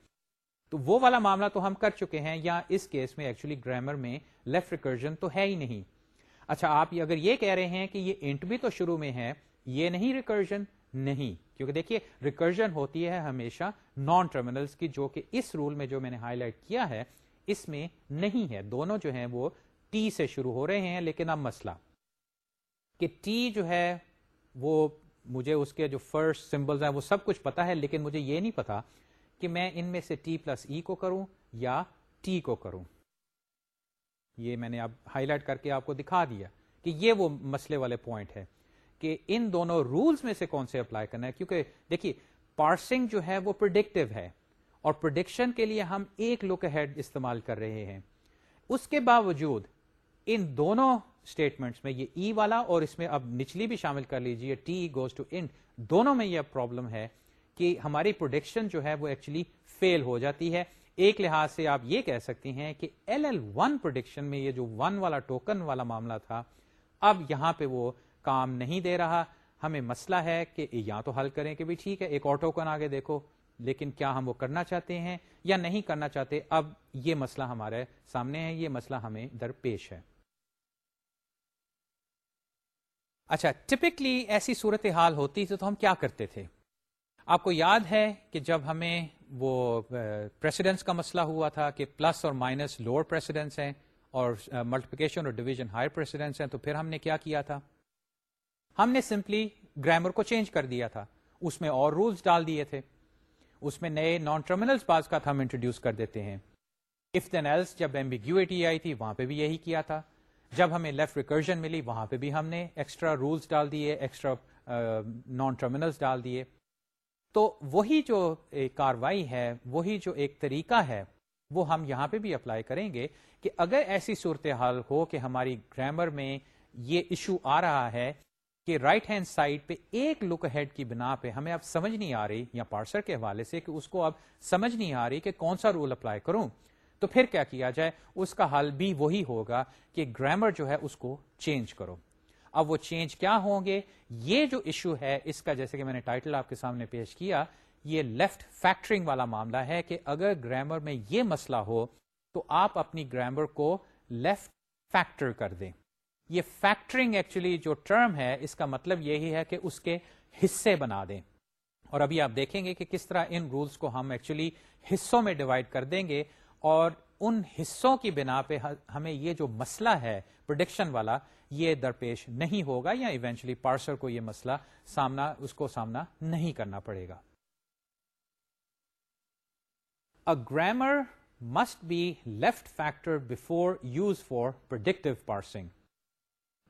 تو وہ والا معاملہ تو ہم کر چکے ہیں، یا اس کیس میں ایکچولی گرامر میں لیفٹ ریکرجن تو ہے ہی نہیں۔ اچھا آپ اگر یہ کہہ رہے ہیں کہ یہ انٹ بھی تو شروع میں ہے یہ نہیں ریکرجن نہیں. کیونکہ دیکھیے ریکرجن ہوتی ہے ہمیشہ نان ٹرمینلز کی، جو کہ اس رول میں جو میں نے ہائی لائٹ کیا ہے، اس میں نہیں ہے. دونوں جو ہیں وہ ٹی سے شروع ہو رہے ہیں، لیکن اب مسئلہ کہ ٹی جو ہے وہ مجھے اس کے جو فرسٹ سمبلز ہیں، وہ سب کچھ پتا ہے، لیکن مجھے یہ نہیں پتا کہ میں ان میں سے ٹی پلس ای کو کروں یا ٹی کو کروں۔ یہ میں نے اب ہائی لائٹ کر کے آپ کو دکھا دیا کہ یہ وہ مسئلے والے پوائنٹ ہے۔ کہ ان دونوں رولز میں سے کون سے اپلائی کرنا ہے؟ کیونکہ دیکھیے پارسنگ جو ہے وہ پرڈکٹیو ہے اور پرڈکشن کے لیے ہم ایک لک ہیڈ استعمال کر رہے ہیں۔ اس کے باوجود ان دونوں اسٹیٹمنٹس میں، یہ ای والا اور اس میں اب نچلی بھی شامل کر لیجیے ٹی گوز ٹو انٹ دونوں میں یہ پرابلم ہے کہ ہماری پروڈکشن جو ہے وہ ایکچولی فیل ہو جاتی ہے۔ ایک لحاظ سے آپ یہ کہہ سکتے ہیں کہ ایل ایل ون پروڈکشن میں یہ جو ون والا ٹوکن والا معاملہ تھا، اب یہاں پہ وہ کام نہیں دے رہا۔ ہمیں مسئلہ ہے کہ یا تو حل کریں کہ بھی ٹھیک ہے، ایک اور ٹوکن آگے دیکھو، لیکن کیا ہم وہ کرنا چاہتے ہیں یا نہیں کرنا چاہتے؟ اب یہ مسئلہ ہمارے سامنے ہے، یہ مسئلہ ہمیں درپیش ہے۔ اچھا ٹپکلی ایسی صورت حال ہوتی تو ہم کیا کرتے تھے؟ آپ کو یاد ہے کہ جب ہمیں وہ پریسیڈنس کا مسئلہ ہوا تھا کہ پلس اور مائنس لوور پریسیڈنس ہیں اور ملٹیپلیکیشن اور ڈویژن ہائر پریسیڈنس ہیں، تو پھر ہم نے کیا کیا تھا؟ ہم نے سمپلی گرامر کو چینج کر دیا تھا۔ اس میں اور رولز ڈال دیے تھے۔ اس میں نئے نان ٹرمینلس بعض کا ہم انٹروڈیوس کر دیتے ہیں۔ اف دین ایلس جب ایمبیگیوٹی آئی تھی، وہاں پہ بھی یہی کیا تھا۔ جب ہمیں لیفٹ ریکرجن ملی، وہاں پہ بھی ہم نے ایکسٹرا رولس ڈال دیے ایکسٹرا نان ٹرمینلس ڈال دیے۔ تو وہی جو کاروائی ہے، وہی جو ایک طریقہ ہے، وہ ہم یہاں پہ بھی اپلائی کریں گے کہ اگر ایسی صورتحال ہو کہ ہماری گرامر میں یہ ایشو آ رہا ہے کہ رائٹ ہینڈ سائڈ پہ ایک لک ہیڈ کی بنا پہ ہمیں اب سمجھ نہیں آ رہی یا پارسر کے حوالے سے کہ اس کو اب سمجھ نہیں آ رہی کہ کون سا رول اپلائی کروں۔ تو پھر کیا کیا جائے؟ اس کا حل بھی وہی ہوگا کہ گرامر جو ہے اس کو چینج کرو۔ اب وہ چینج کیا ہوں گے؟ یہ جو ایشو ہے، اس کا جیسے کہ میں نے ٹائٹل آپ کے سامنے پیش کیا، یہ لیفٹ فیکٹرنگ والا معاملہ ہے کہ اگر گرامر میں یہ مسئلہ ہو تو آپ اپنی گرامر کو لیفٹ فیکٹر کر دیں۔ یہ فیکٹرنگ ایکچولی جو ٹرم ہے، اس کا مطلب یہی ہے کہ اس کے حصے بنا دیں۔ اور ابھی آپ دیکھیں گے کہ کس طرح ان رولز کو ہم ایکچولی حصوں میں ڈیوائڈ کر دیں گے اور ان حصوں کی بنا پہ ہمیں یہ جو مسئلہ ہے پروڈکشن والا، یہ درپیش نہیں ہوگا یا ایونچولی پارسر کو یہ مسئلہ سامنا، اس کو سامنا نہیں کرنا پڑے گا۔ Grammar must be left factor before use for predictive parsing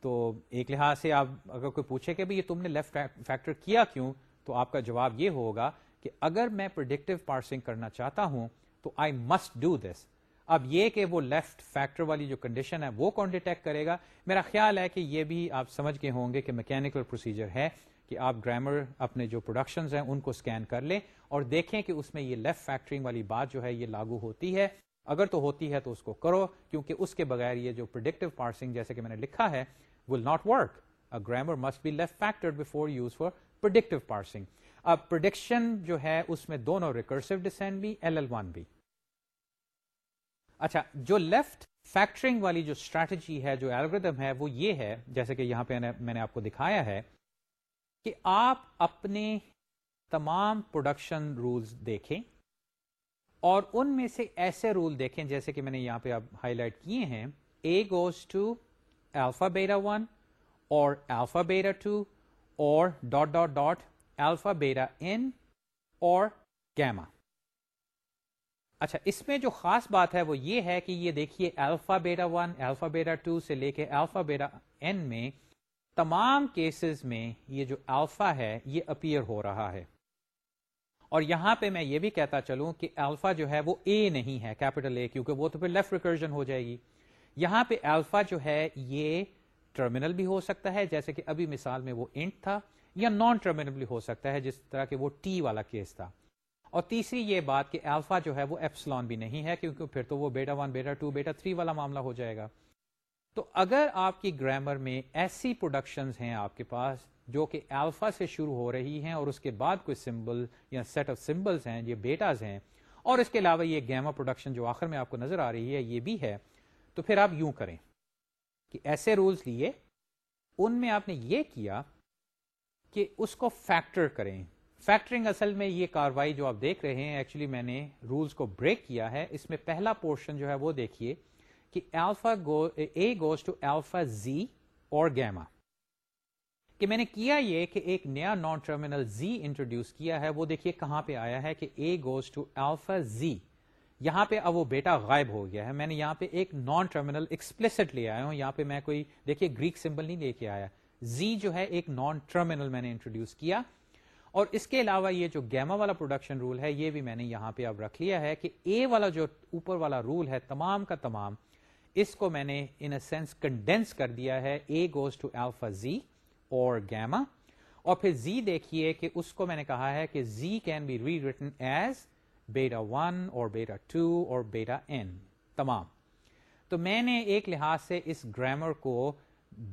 تو ایک لحاظ سے آپ اگر کوئی پوچھے کہ یہ تم نے لیفٹ فیکٹر کیا کیوں، تو آپ کا جواب یہ ہوگا کہ اگر میں پرڈکٹیو پارسنگ کرنا چاہتا ہوں، تو آئی مسٹ ڈو دس اب یہ کہ وہ لیفٹ فیکٹر والی جو کنڈیشن ہے، وہ کون ڈیٹیکٹ کرے گا؟ میرا خیال ہے کہ یہ بھی آپ سمجھ کے ہوں گے کہ میکینکل پروسیجر ہے کہ آپ گرامر اپنے جو پروڈکشنز ہیں، ان کو اسکین کر لیں اور دیکھیں کہ اس میں یہ لیفٹ فیکٹرنگ والی بات جو ہے، یہ لاگو ہوتی ہے۔ اگر تو ہوتی ہے تو اس کو کرو، کیونکہ اس کے بغیر یہ جو پروڈکٹیو پارسنگ جیسے کہ میں نے لکھا ہے will not work grammar must be left factor before use for productive parsing اب پروڈکشن جو ہے، اس میں دونوں ریکرسو ڈسینڈ بھی ایل ایل ون بھی. اچھا جو لیفٹ فیکٹرنگ والی جو اسٹریٹجی ہے، جو الگریدم ہے، وہ یہ ہے، جیسے کہ یہاں پہ میں نے آپ کو دکھایا ہے، کہ آپ اپنے تمام پروڈکشن رولز دیکھیں اور ان میں سے ایسے رول دیکھیں، جیسے کہ میں نے یہاں پہ اب ہائی لائٹ کیے ہیں۔ A goes to alpha beta 1 or alpha beta 2 or dot dot dot alpha beta n or gamma. اچھا اس میں جو خاص بات ہے وہ یہ ہے کہ یہ دیکھیے alpha beta one alpha beta two سے لے کے الفا بیٹا این میں تمام کیسز میں یہ جو الفا ہے یہ اپیئر ہو رہا ہے۔ اور یہاں پہ میں یہ بھی کہتا چلوں کہ الفا جو ہے وہ اے نہیں ہے کیپٹل اے کیونکہ وہ تو پھر لیفٹ ریکرجن ہو جائے گی۔ یہاں پہ الفا جو ہے یہ ٹرمینل بھی ہو سکتا ہے، جیسے کہ ابھی مثال میں وہ انٹ تھا، یا نان ٹرمینل بھی ہو سکتا ہے، جس طرح کہ وہ ٹی والا کیس تھا۔ اور تیسری یہ بات کہ الفا جو ہے وہ ایپسلون بھی نہیں ہے، کیونکہ پھر تو وہ beta one beta two beta three والا معاملہ ہو جائے گا۔ تو اگر آپ کی گرامر میں ایسی پروڈکشنز ہیں آپ کے پاس، جو کہ الفا سے شروع ہو رہی ہیں اور اس کے بعد کوئی سمبل یا سیٹ آف سمبلس ہیں، یہ بیٹاز ہیں، اور اس کے علاوہ یہ گیما پروڈکشن جو آخر میں آپ کو نظر آ رہی ہے، یہ بھی ہے۔ تو پھر آپ یوں کریں کہ ایسے رولز لیے، ان میں آپ نے یہ کیا کہ اس کو فیکٹر کریں۔ فیکٹرنگ اصل میں یہ کاروائی جو آپ دیکھ رہے ہیں ایکچولی میں نے رولز کو بریک کیا ہے۔ اس میں پہلا پورشن جو ہے وہ دیکھیے کہ alpha go A goes to alpha Z اور گیما کہ میں نے کیا یہ کہ ایک نیا نان ٹرمینل زی انٹروڈیوس کیا ہے، وہ دیکھیے کہاں پہ آیا ہے کہ A goes to alpha Z یہاں پہ اب وہ بیٹا غائب ہو گیا ہے۔ میں نے یہاں پہ ایک نان ٹرمینل ایکسپلسٹ لے آیا ہوں۔ یہاں پہ میں کوئی، دیکھیے گریک سمبل نہیں لے کے آیا۔ زی جو ہے ایک نان ٹرمینل میں نے انٹروڈیوس کیا۔ اور اس کے علاوہ یہ جو گیما والا پروڈکشن رول ہے، یہ بھی میں نے یہاں پہ اب رکھ لیا ہے کہ اے والا جو اوپر والا رول ہے، تمام کا تمام، اس کو میں نے ان اے سینس کنڈینس کر دیا ہے۔ A goes to alpha Z اور گیما اور پھر زی دیکھیے کہ اس کو میں نے کہا ہے کہ Z can be re written as beta one اور بیٹا ٹو اور بیٹا این تمام. تو میں نے ایک لحاظ سے اس گرامر کو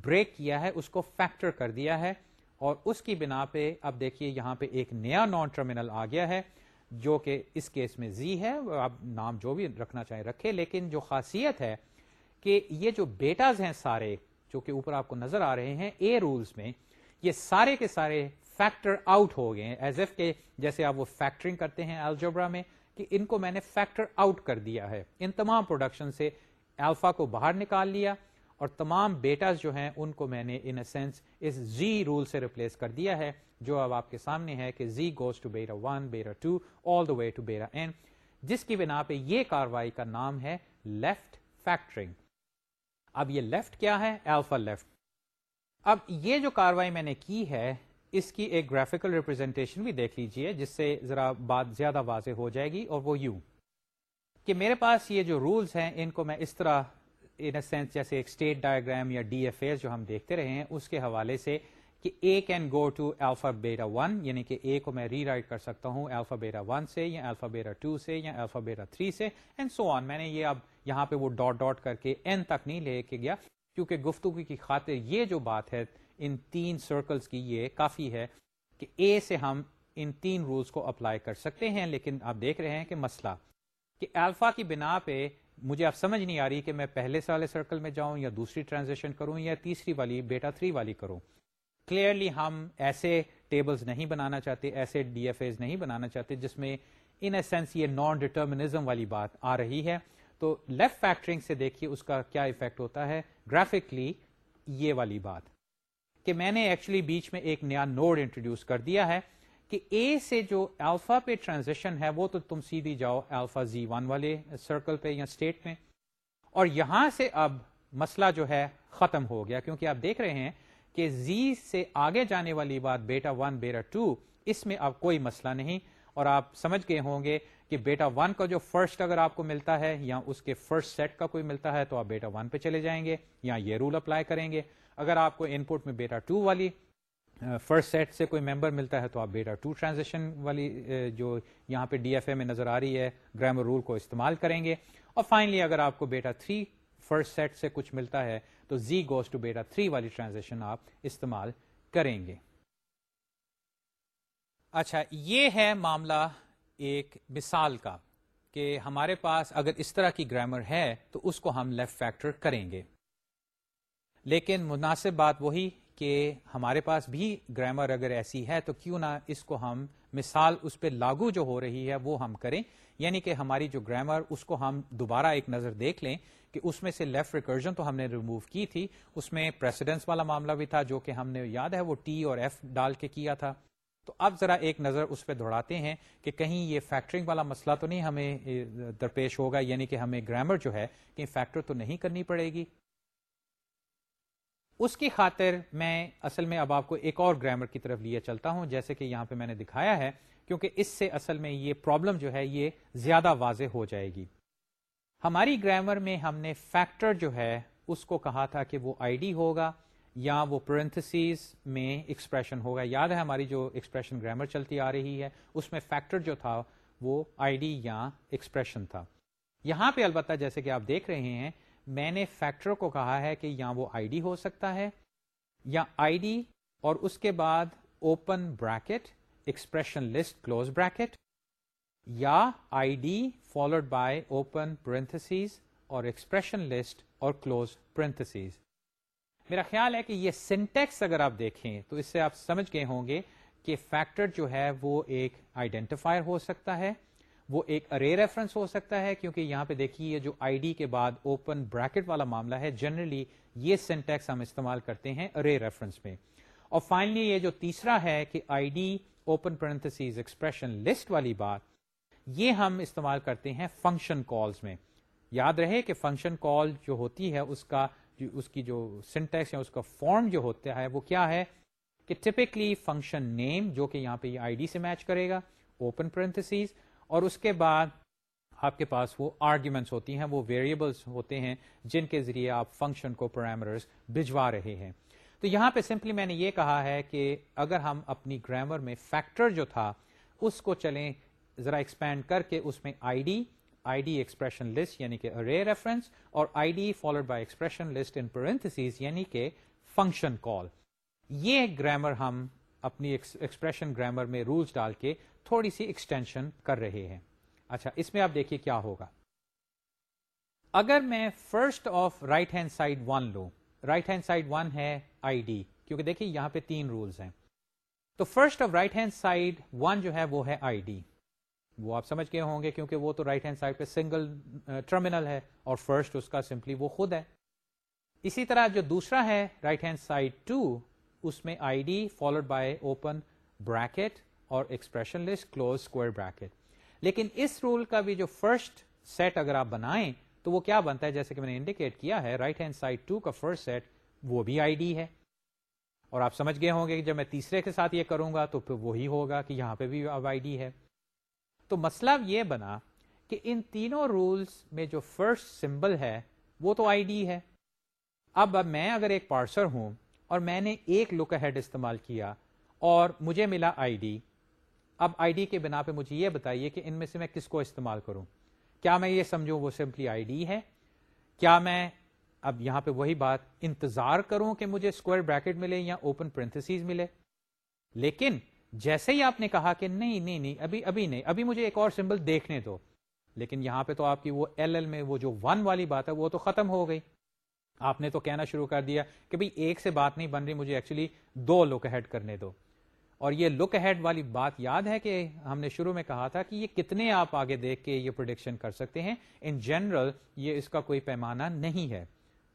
بریک کیا ہے، اس کو فیکٹر کر دیا ہے اور اس کی بنا پہ اب دیکھیے یہاں پہ ایک نیا نان ٹرمینل آ گیا ہے، جو کہ اس کیس میں زی ہے، اب نام جو بھی رکھنا چاہے رکھے، لیکن جو خاصیت ہے کہ یہ جو بیٹاز ہیں سارے، جو کہ اوپر آپ کو نظر آ رہے ہیں اے رولز میں یہ سارے کے سارے فیکٹر آؤٹ ہو گئے ہیں ایز ایف کے جیسے آپ وہ فیکٹرنگ کرتے ہیں الجبرا میں، کہ ان کو میں نے فیکٹر آؤٹ کر دیا ہے۔ ان تمام پروڈکشن سے الفا کو باہر نکال لیا اور تمام بیٹاز جو ہیں، ان کو میں نے ان سینس اس زی رول سے ریپلیس کر دیا ہے، جو اب آپ کے سامنے ہے کہ Z goes to beta one beta two all the way to beta N جس کی بنا پہ یہ کاروائی کا نام ہے لیفٹ فیکٹرنگ اب یہ لیفٹ کیا ہے؟ الفا لیفٹ اب یہ جو کاروائی میں نے کی ہے اس کی ایک گرافیکل ریپرزینٹیشن بھی دیکھ لیجیے، جس سے ذرا بات زیادہ واضح ہو جائے گی، اور وہ یوں۔ کہ میرے پاس یہ جو رولز ہیں، ان کو میں اس طرح ان سینس جیسے ایک اسٹیٹ ڈائگرام یا ڈی ایف اے جو ہم دیکھتے رہے ہیں، اس کے حوالے سے کہ A can go to alpha beta one یعنی کہ اے کو میں ری رائٹ کر سکتا ہوں الفا بیٹا ون سے، یا الفا بیٹا ٹو سے، یا الفا بیٹا تھری سے اینڈ سو آن میں نے یہ اب یہاں پہ وہ ڈاٹ ڈاٹ کر کے این تک نہیں لے کے گیا، کیونکہ گفتگو کی خاطر یہ جو بات ہے ان تین سرکلز کی یہ کافی ہے کہ اے سے ہم ان تین رولز کو اپلائی کر سکتے ہیں، لیکن آپ دیکھ رہے ہیں کہ مسئلہ کہ الفا کی بنا پہ مجھے اب سمجھ نہیں آ رہی کہ میں پہلے والے سرکل میں جاؤں یا دوسری ٹرانزیکشن کروں یا تیسری والی بیٹا تھری والی کروں۔ کلیئرلی ہم ایسے ٹیبلز نہیں بنانا چاہتے، ایسے ڈی ایف ایز نہیں بنانا چاہتے، جس میں ان اے سینس یہ نان ڈیٹرمنزم والی بات آ رہی ہے۔ تو لیفٹ فیکٹرنگ سے دیکھیے اس کا کیا افیکٹ ہوتا ہے۔ گرافکلی یہ والی بات۔ کہ میں نے ایکچولی بیچ میں ایک نیا نوڈ انٹروڈیوس کر دیا ہے کہ اے سے جو الفا پہ ٹرانزیکشن ہے وہ تو تم سیدھی جاؤ الفا زی ون والے سرکل پہ یا اسٹیٹ میں۔ اور یہاں سے اب مسئلہ جو ہے ختم ہو گیا کیونکہ آپ دیکھ رہے ہیں کہ زی سے آگے جانے والی بات بیٹا ون بیٹا ٹو اس میں اب کوئی مسئلہ نہیں۔ اور آپ سمجھ گئے ہوں گے کہ بیٹا ون کا جو فرسٹ اگر آپ کو ملتا ہے یا اس کے فرسٹ سیٹ کا کوئی ملتا ہے تو آپ بیٹا ون پہ چلے جائیں گے یا یہ رول اپلائی کریں گے۔ اگر آپ کو ان پٹ میں بیٹا ٹو والی فرسٹ سیٹ سے کوئی ممبر ملتا ہے تو آپ بیٹا ٹو ٹرانزیکشن والی جو یہاں پہ ڈی ایف اے میں نظر آ رہی ہے گرامر رول کو استعمال کریں گے۔ اور فائنلی اگر آپ کو بیٹا تھری فرسٹ سیٹ سے کچھ ملتا ہے تو Z goes to beta three والی ٹرانزیکشن آپ استعمال کریں گے۔ اچھا یہ ہے معاملہ ایک مثال کا کہ ہمارے پاس اگر اس طرح کی گرامر ہے تو اس کو ہم لیفٹ فیکٹر کریں گے۔ لیکن مناسب بات وہی کہ ہمارے پاس بھی گرامر اگر ایسی ہے تو کیوں نہ اس کو ہم مثال اس پہ لاگو جو ہو رہی ہے وہ ہم کریں۔ یعنی کہ ہماری جو گرامر اس کو ہم دوبارہ ایک نظر دیکھ لیں کہ اس میں سے لیفٹ ریکرجن تو ہم نے ریموو کی تھی۔ اس میں پریسیڈنس والا معاملہ بھی تھا جو کہ ہم نے یاد ہے وہ ٹی اور ایف ڈال کے کیا تھا۔ تو اب ذرا ایک نظر اس پہ دوڑاتے ہیں کہ کہیں یہ فیکٹرنگ والا مسئلہ تو نہیں ہمیں درپیش ہوگا یعنی کہ ہمیں گرامر جو ہے کہ فیکٹر تو نہیں کرنی پڑے گی۔ اس کی خاطر میں اصل میں اب آپ کو ایک اور گرامر کی طرف لیے چلتا ہوں، جیسے کہ یہاں پہ میں نے دکھایا ہے، کیونکہ اس سے اصل میں یہ پرابلم جو ہے، یہ زیادہ واضح ہو جائے گی۔ ہماری گرامر میں ہم نے فیکٹر جو ہے، اس کو کہا تھا کہ وہ آئی ڈی ہوگا یا وہ پرنتھسیز میں ایکسپریشن ہوگا۔ یاد ہے ہماری جو ایکسپریشن گرامر چلتی آ رہی ہے، اس میں فیکٹر جو تھا، وہ آئی ڈی یا ایکسپریشن تھا۔ یہاں پہ البتہ جیسے کہ آپ دیکھ رہے ہیں میں نے فیکٹر کو کہا ہے کہ یا وہ آئی ڈی ہو سکتا ہے یا آئی ڈی اور اس کے بعد open bracket expression list close bracket یا I D followed by open parenthesis اور ایکسپریشن لسٹ اور کلوز پرنتھسیز میرا خیال ہے کہ یہ سینٹیکس اگر آپ دیکھیں تو اس سے آپ سمجھ گئے ہوں گے کہ فیکٹر جو ہے وہ ایک آئیڈینٹیفائر ہو سکتا ہے وہ ایک ارے ریفرنس ہو سکتا ہے، کیونکہ یہاں پہ دیکھیے جو آئی ڈی کے بعد اوپن بریکٹ والا معاملہ ہے جنرلی یہ سینٹیکس ہم استعمال کرتے ہیں ارے ریفرنس میں۔ اور فائنلی یہ جو تیسرا ہے کہ I D open expression list والی بات، یہ ہم استعمال کرتے ہیں فنکشن کالز میں۔ یاد رہے کہ فنکشن کال جو ہوتی ہے، اس کا اس کی جو سنٹیکس یا اس کا فارم جو ہوتا ہے، وہ کیا ہے؟ کہ ٹپکلی فنکشن نیم جو کہ یہاں پہ یہ آئی ڈی سے میچ کرے گا اوپن پرنتھسیز اور اس کے بعد آپ کے پاس وہ آرگیومنٹس ہوتی ہیں، وہ ویریبلس ہوتے ہیں جن کے ذریعے آپ فنکشن کو پیرامیٹرز بھجوا رہے ہیں۔ تو یہاں پہ سمپلی میں نے یہ کہا ہے کہ اگر ہم اپنی گرامر میں فیکٹر جو تھا، اس کو چلیں ذرا ایکسپینڈ کر کے اس میں I D I D expression list یعنی کہ رے ریفرنس اور I D followed by expression list ان یعنی کہ فنکشن کال یہ گرامر ہم اپنی ایکسپریشن گرامر میں رولس ڈال کے تھوڑی سی ایکسٹینشن کر رہے ہیں۔ اچھا اس میں آپ دیکھیے کیا ہوگا۔ اگر میں first of right hand side one لوں رائٹ ہینڈ سائڈ ون ہے آئی ڈی کیونکہ دیکھیے یہاں پہ تین رولس ہیں۔ تو first of right hand side one جو ہے وہ ہے آئی ڈی وہ آپ سمجھ گئے ہوں گے کیونکہ وہ تو رائٹ ہینڈ سائڈ پہ سنگل ٹرمینل uh, ہے اور فرسٹ اس کا سمپلی وہ خود ہے۔ اسی طرح جو دوسرا ہے رائٹ ہینڈ سائڈ ٹو اس میں I D followed by open bracket اور expression list close square bracket لیکن اس رول کا بھی جو فرسٹ سیٹ اگر آپ بنائیں تو وہ کیا بنتا ہے؟ جیسے کہ میں نے انڈیکیٹ کیا ہے رائٹ ہینڈ سائڈ ٹو کا فرسٹ سیٹ وہ بھی آئی ڈی ہے۔ اور آپ سمجھ گئے ہوں گے کہ جب میں تیسرے کے ساتھ یہ کروں گا تو پھر وہی ہوگا کہ یہاں پہ بھی اب آئی ڈی ہے۔ تو مسئلہ یہ بنا کہ ان تینوں رولس میں جو فرسٹ سمبل ہے، وہ تو آئی ڈی ہے۔ اب اب میں اگر ایک پارسر ہوں اور میں نے ایک لک ہیڈ استعمال کیا اور مجھے ملا آئی ڈی اب آئی ڈی کے بنا پہ مجھے یہ بتائیے کہ ان میں سے میں کس کو استعمال کروں۔ کیا میں یہ سمجھوں وہ سمپلی آئی ڈی ہے؟ کیا میں اب یہاں پہ وہی بات انتظار کروں کہ مجھے اسکوائر بریکٹ ملے یا اوپن پرنتھسیز ملے؟ لیکن جیسے ہی آپ نے کہا کہ نہیں نہیں نہیں، ابھی ابھی نہیں، ابھی مجھے ایک اور سمبل دیکھنے دو۔ لیکن یہاں پہ تو آپ کی وہ ایل ایل میں وہ جو ون والی بات ہے وہ تو ختم ہو گئی۔ آپ نے تو کہنا شروع کر دیا کہ بھئی ایک سے بات نہیں بن رہی، مجھے ایکچولی دو لک ہیڈ کرنے دو۔ اور یہ لک ہیڈ والی بات یاد ہے کہ ہم نے شروع میں کہا تھا کہ یہ کتنے آپ آگے دیکھ کے یہ پروڈکشن کر سکتے ہیں۔ ان جنرل یہ اس کا کوئی پیمانہ نہیں ہے۔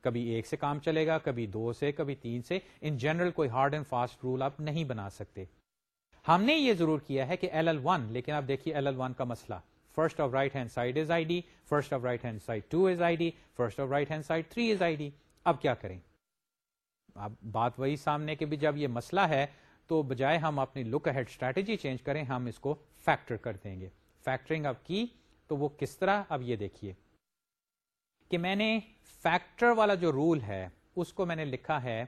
کبھی ایک سے کام چلے گا، کبھی دو سے، کبھی تین سے۔ ان جنرل کوئی ہارڈ اینڈ فاسٹ رول آپ نہیں بنا سکتے۔ ہم نے یہ ضرور کیا ہے کہ ایل ایل ون لیکن آپ دیکھیے ایل ایل ون کا مسئلہ۔ First of right hand side is I D first of right hand side two is I D first of right hand side three is I D اب کیا کریں؟ اب بات وہی سامنے کے بھی جب یہ مسئلہ ہے تو بجائے ہم اپنی لک ہیڈ اسٹریٹجی چینج کریں، ہم اس کو فیکٹر کر دیں گے۔ فیکٹرنگ اب کی، تو وہ کس طرح؟ اب یہ دیکھیے۔ کہ میں نے فیکٹر والا جو رول ہے، اس کو میں نے لکھا ہے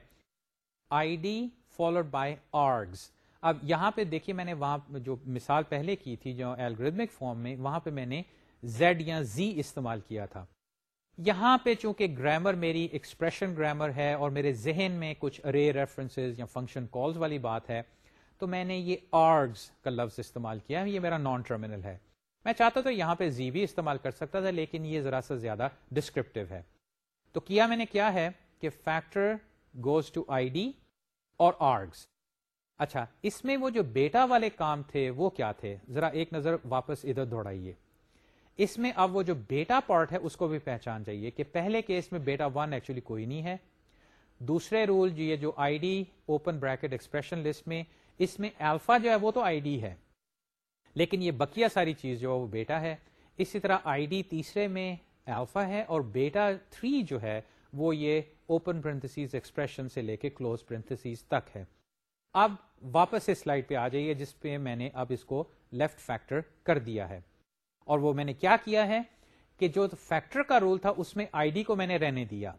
I D followed by args اب یہاں پہ دیکھیے میں نے وہاں جو مثال پہلے کی تھی، جو ایلگردمک فارم میں، وہاں پہ میں نے زیڈ یا زی استعمال کیا تھا۔ یہاں پہ چونکہ گرامر میری ایکسپریشن گرامر ہے اور میرے ذہن میں کچھ رے ریفرنس یا فنکشن کالز والی بات ہے، تو میں نے یہ آرگز کا لفظ استعمال کیا یہ میرا نان ٹرمینل ہے۔ میں چاہتا تو یہاں پہ زی بھی استعمال کر سکتا تھا، لیکن یہ ذرا سا زیادہ ڈسکرپٹیو ہے۔ تو کیا میں نے کیا ہے کہ factor goes to I D اور آرگس اچھا اس میں وہ جو بیٹا والے کام تھے وہ کیا تھے؟ ذرا ایک نظر واپس ادھر دوڑائیے۔ اس میں اب وہ جو بیٹا پارٹ ہے اس کو بھی پہچان چاہیے کہ پہلے کیس میں بیٹا ون ایکچولی کوئی نہیں ہے۔ دوسرے رول جو یہ جو I D open bracket expression list میں، اس میں الفا جو ہے وہ تو آئی ڈی ہے۔ لیکن یہ بکیا ساری چیز جو ہے وہ بیٹا ہے۔ اسی طرح آئی ڈی تیسرے میں الفا ہے اور بیٹا تھری جو ہے وہ یہ اوپن پرنتس ایکسپریشن سے لے کے کلوز پرنتس تک ہے۔ اب واپس اس سلائڈ پہ آ جائیے جس پہ میں نے اب اس کو لیفٹ فیکٹر کر دیا ہے۔ اور وہ میں نے کیا کیا ہے کہ جو فیکٹر کا رول تھا اس میں آئی ڈی کو میں نے رہنے دیا۔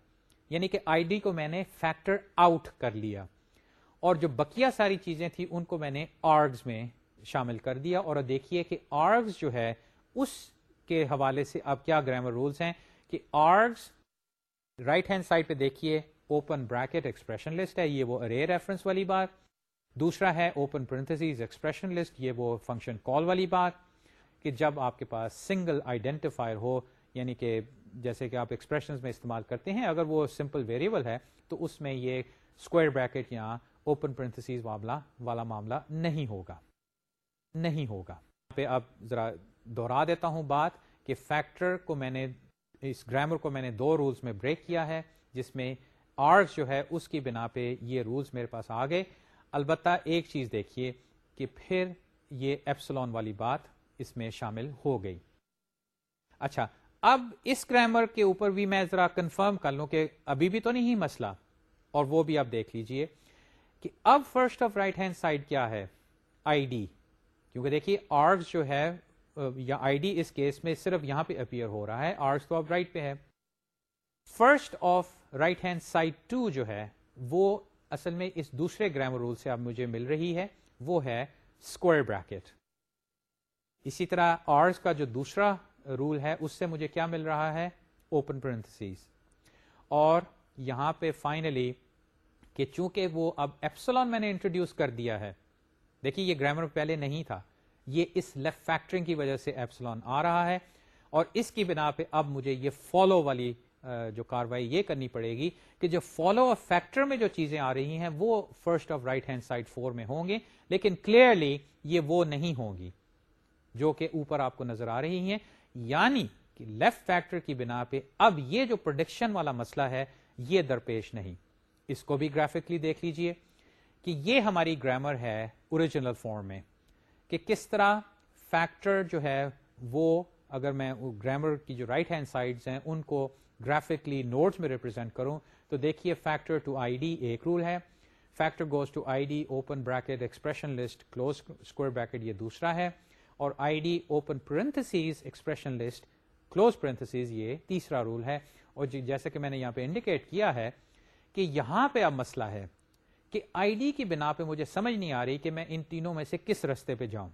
یعنی کہ آئی ڈی کو میں نے فیکٹر آؤٹ کر لیا۔ اور جو بکیا ساری چیزیں تھیں ان کو میں نے آرگز میں شامل کر دیا۔ اور دیکھیے کہ آرگز جو ہے، اس کے حوالے سے اب کیا گرامر رولز ہیں کہ آرگز رائٹ ہینڈ سائڈ پہ دیکھیے اوپن بریکٹ ایکسپریشن لسٹ ہے، یہ وہ ارے ریفرنس والی بات۔ دوسرا ہے اوپن پرنتھس ایکسپریشن لسٹ یہ وہ فنکشن کال والی بات۔ کہ جب آپ کے پاس سنگل آئیڈینٹیفائر ہو یعنی کہ جیسے کہ آپ ایکسپریشن میں استعمال کرتے ہیں، اگر وہ سمپل ویریبل ہے، تو اس میں یہ اسکوائر بریکٹ یا اوپن پرنتھس والا معاملہ نہیں ہوگا۔ نہیں ہوگا۔ پہ اب ذرا دوہرا دیتا ہوں بات کہ فیکٹر کو میں نے، اس گرامر کو میں نے دو رولز میں بریک کیا ہے، جس میں آرز جو ہے، اس کی بنا پہ یہ رولز میرے پاس آ گئے البتہ ایک چیز دیکھیے کہ پھر یہ ایپسلون والی بات اس میں شامل ہو گئی۔ اچھا اب اس گرامر کے اوپر بھی میں ذرا کنفرم کر لوں کہ ابھی بھی تو نہیں مسئلہ، اور وہ بھی آپ دیکھ لیجیے کہ اب first of right hand side کیا ہے؟ آئی ڈی کیونکہ دیکھیے آرگز جو ہے، یا آئی ڈی اس کیس میں صرف یہاں پہ اپیئر ہو رہا ہے آرگز تو اب رائٹ پہ ہے۔ First of right hand side two جو ہے، وہ اصل میں اس دوسرے گرامر رول سے اب مجھے مل رہی ہے، وہ ہے اسکوائر بریکٹ اسی طرح آرز کا جو دوسرا رول ہے، اس سے مجھے کیا مل رہا ہے؟ اوپن پرنتھس اور یہاں پہ فائنلی کہ چونکہ وہ اب ایپسلون میں نے انٹروڈیوس کر دیا ہے، دیکھیے یہ گرامر پہلے نہیں تھا، یہ اس لیفٹ فیکٹرنگ کی وجہ سے ایپسلون آ رہا ہے اور اس کی بنا پہ اب مجھے یہ فالو والی جو کاروائی یہ کرنی پڑے گی کہ جو فالو آف فیکٹر میں جو چیزیں آ رہی ہیں، وہ first of right hand side four میں ہوں گے، لیکن کلیئرلی یہ وہ نہیں ہوں گی۔ جو کہ اوپر آپ کو نظر آ رہی ہیں یعنی کہ لیفٹ فیکٹر کی بنا پہ اب یہ جو پروڈکشن والا مسئلہ ہے، یہ درپیش نہیں۔ اس کو بھی گرافکلی دیکھ لیجیے کہ یہ ہماری گرامر ہے اوریجنل فارم میں کہ کس طرح فیکٹر جو ہے وہ اگر میں گرامر کی جو رائٹ ہینڈ سائڈ ہیں، ان کو گرافکلی نوٹس میں ریپرزینٹ کروں۔ تو دیکھیے فیکٹر ٹو آئی ڈی ایک رول ہے۔ Factor goes to I D open bracket expression list close square bracket یہ دوسرا ہے۔ اور I D open expression list close یہ تیسرا رول ہے۔ اور جی جیسے کہ میں نے یہاں پہ انڈیکیٹ کیا ہے کہ یہاں پہ اب مسئلہ ہے کہ آئی ڈی کی بنا پہ مجھے سمجھ نہیں آ رہی کہ میں ان تینوں میں سے کس رستے پہ جاؤں۔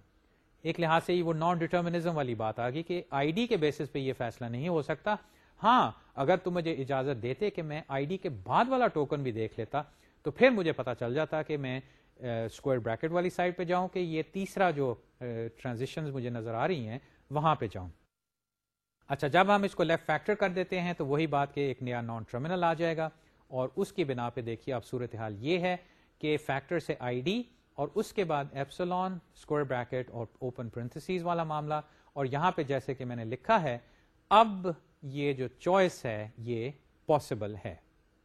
ایک لحاظ سے وہ نان ڈیٹرمنزم والی بات آ گئی کہ آئی ڈی کے بیسس پہ یہ فیصلہ نہیں ہو سکتا۔ ہاں اگر تم مجھے اجازت دیتے کہ میں آئی ڈی کے بعد والا ٹوکن بھی دیکھ لیتا تو پھر مجھے پتا چل جاتا کہ میں Uh, اسکوائر بریکٹ والی سائڈ پہ جاؤں کہ یہ تیسرا جو uh, ٹرانزیکشن مجھے نظر آ رہی ہیں، وہاں پہ جاؤں۔ اچھا جب ہم اس کو لیفٹ فیکٹر کر دیتے ہیں تو وہی بات کہ ایک نیا نان ٹرمینل آ جائے گا۔ اور اس کی بنا پہ دیکھیے، اب صورتحال یہ ہے کہ فیکٹر سے آئی ڈی اور اس کے بعد ایپسلون اسکوائر بریکٹ اور اوپن پرنتھس والا معاملہ۔ اور یہاں پہ جیسے کہ میں نے لکھا ہے، اب یہ جو چوائس ہے، یہ پاسبل ہے۔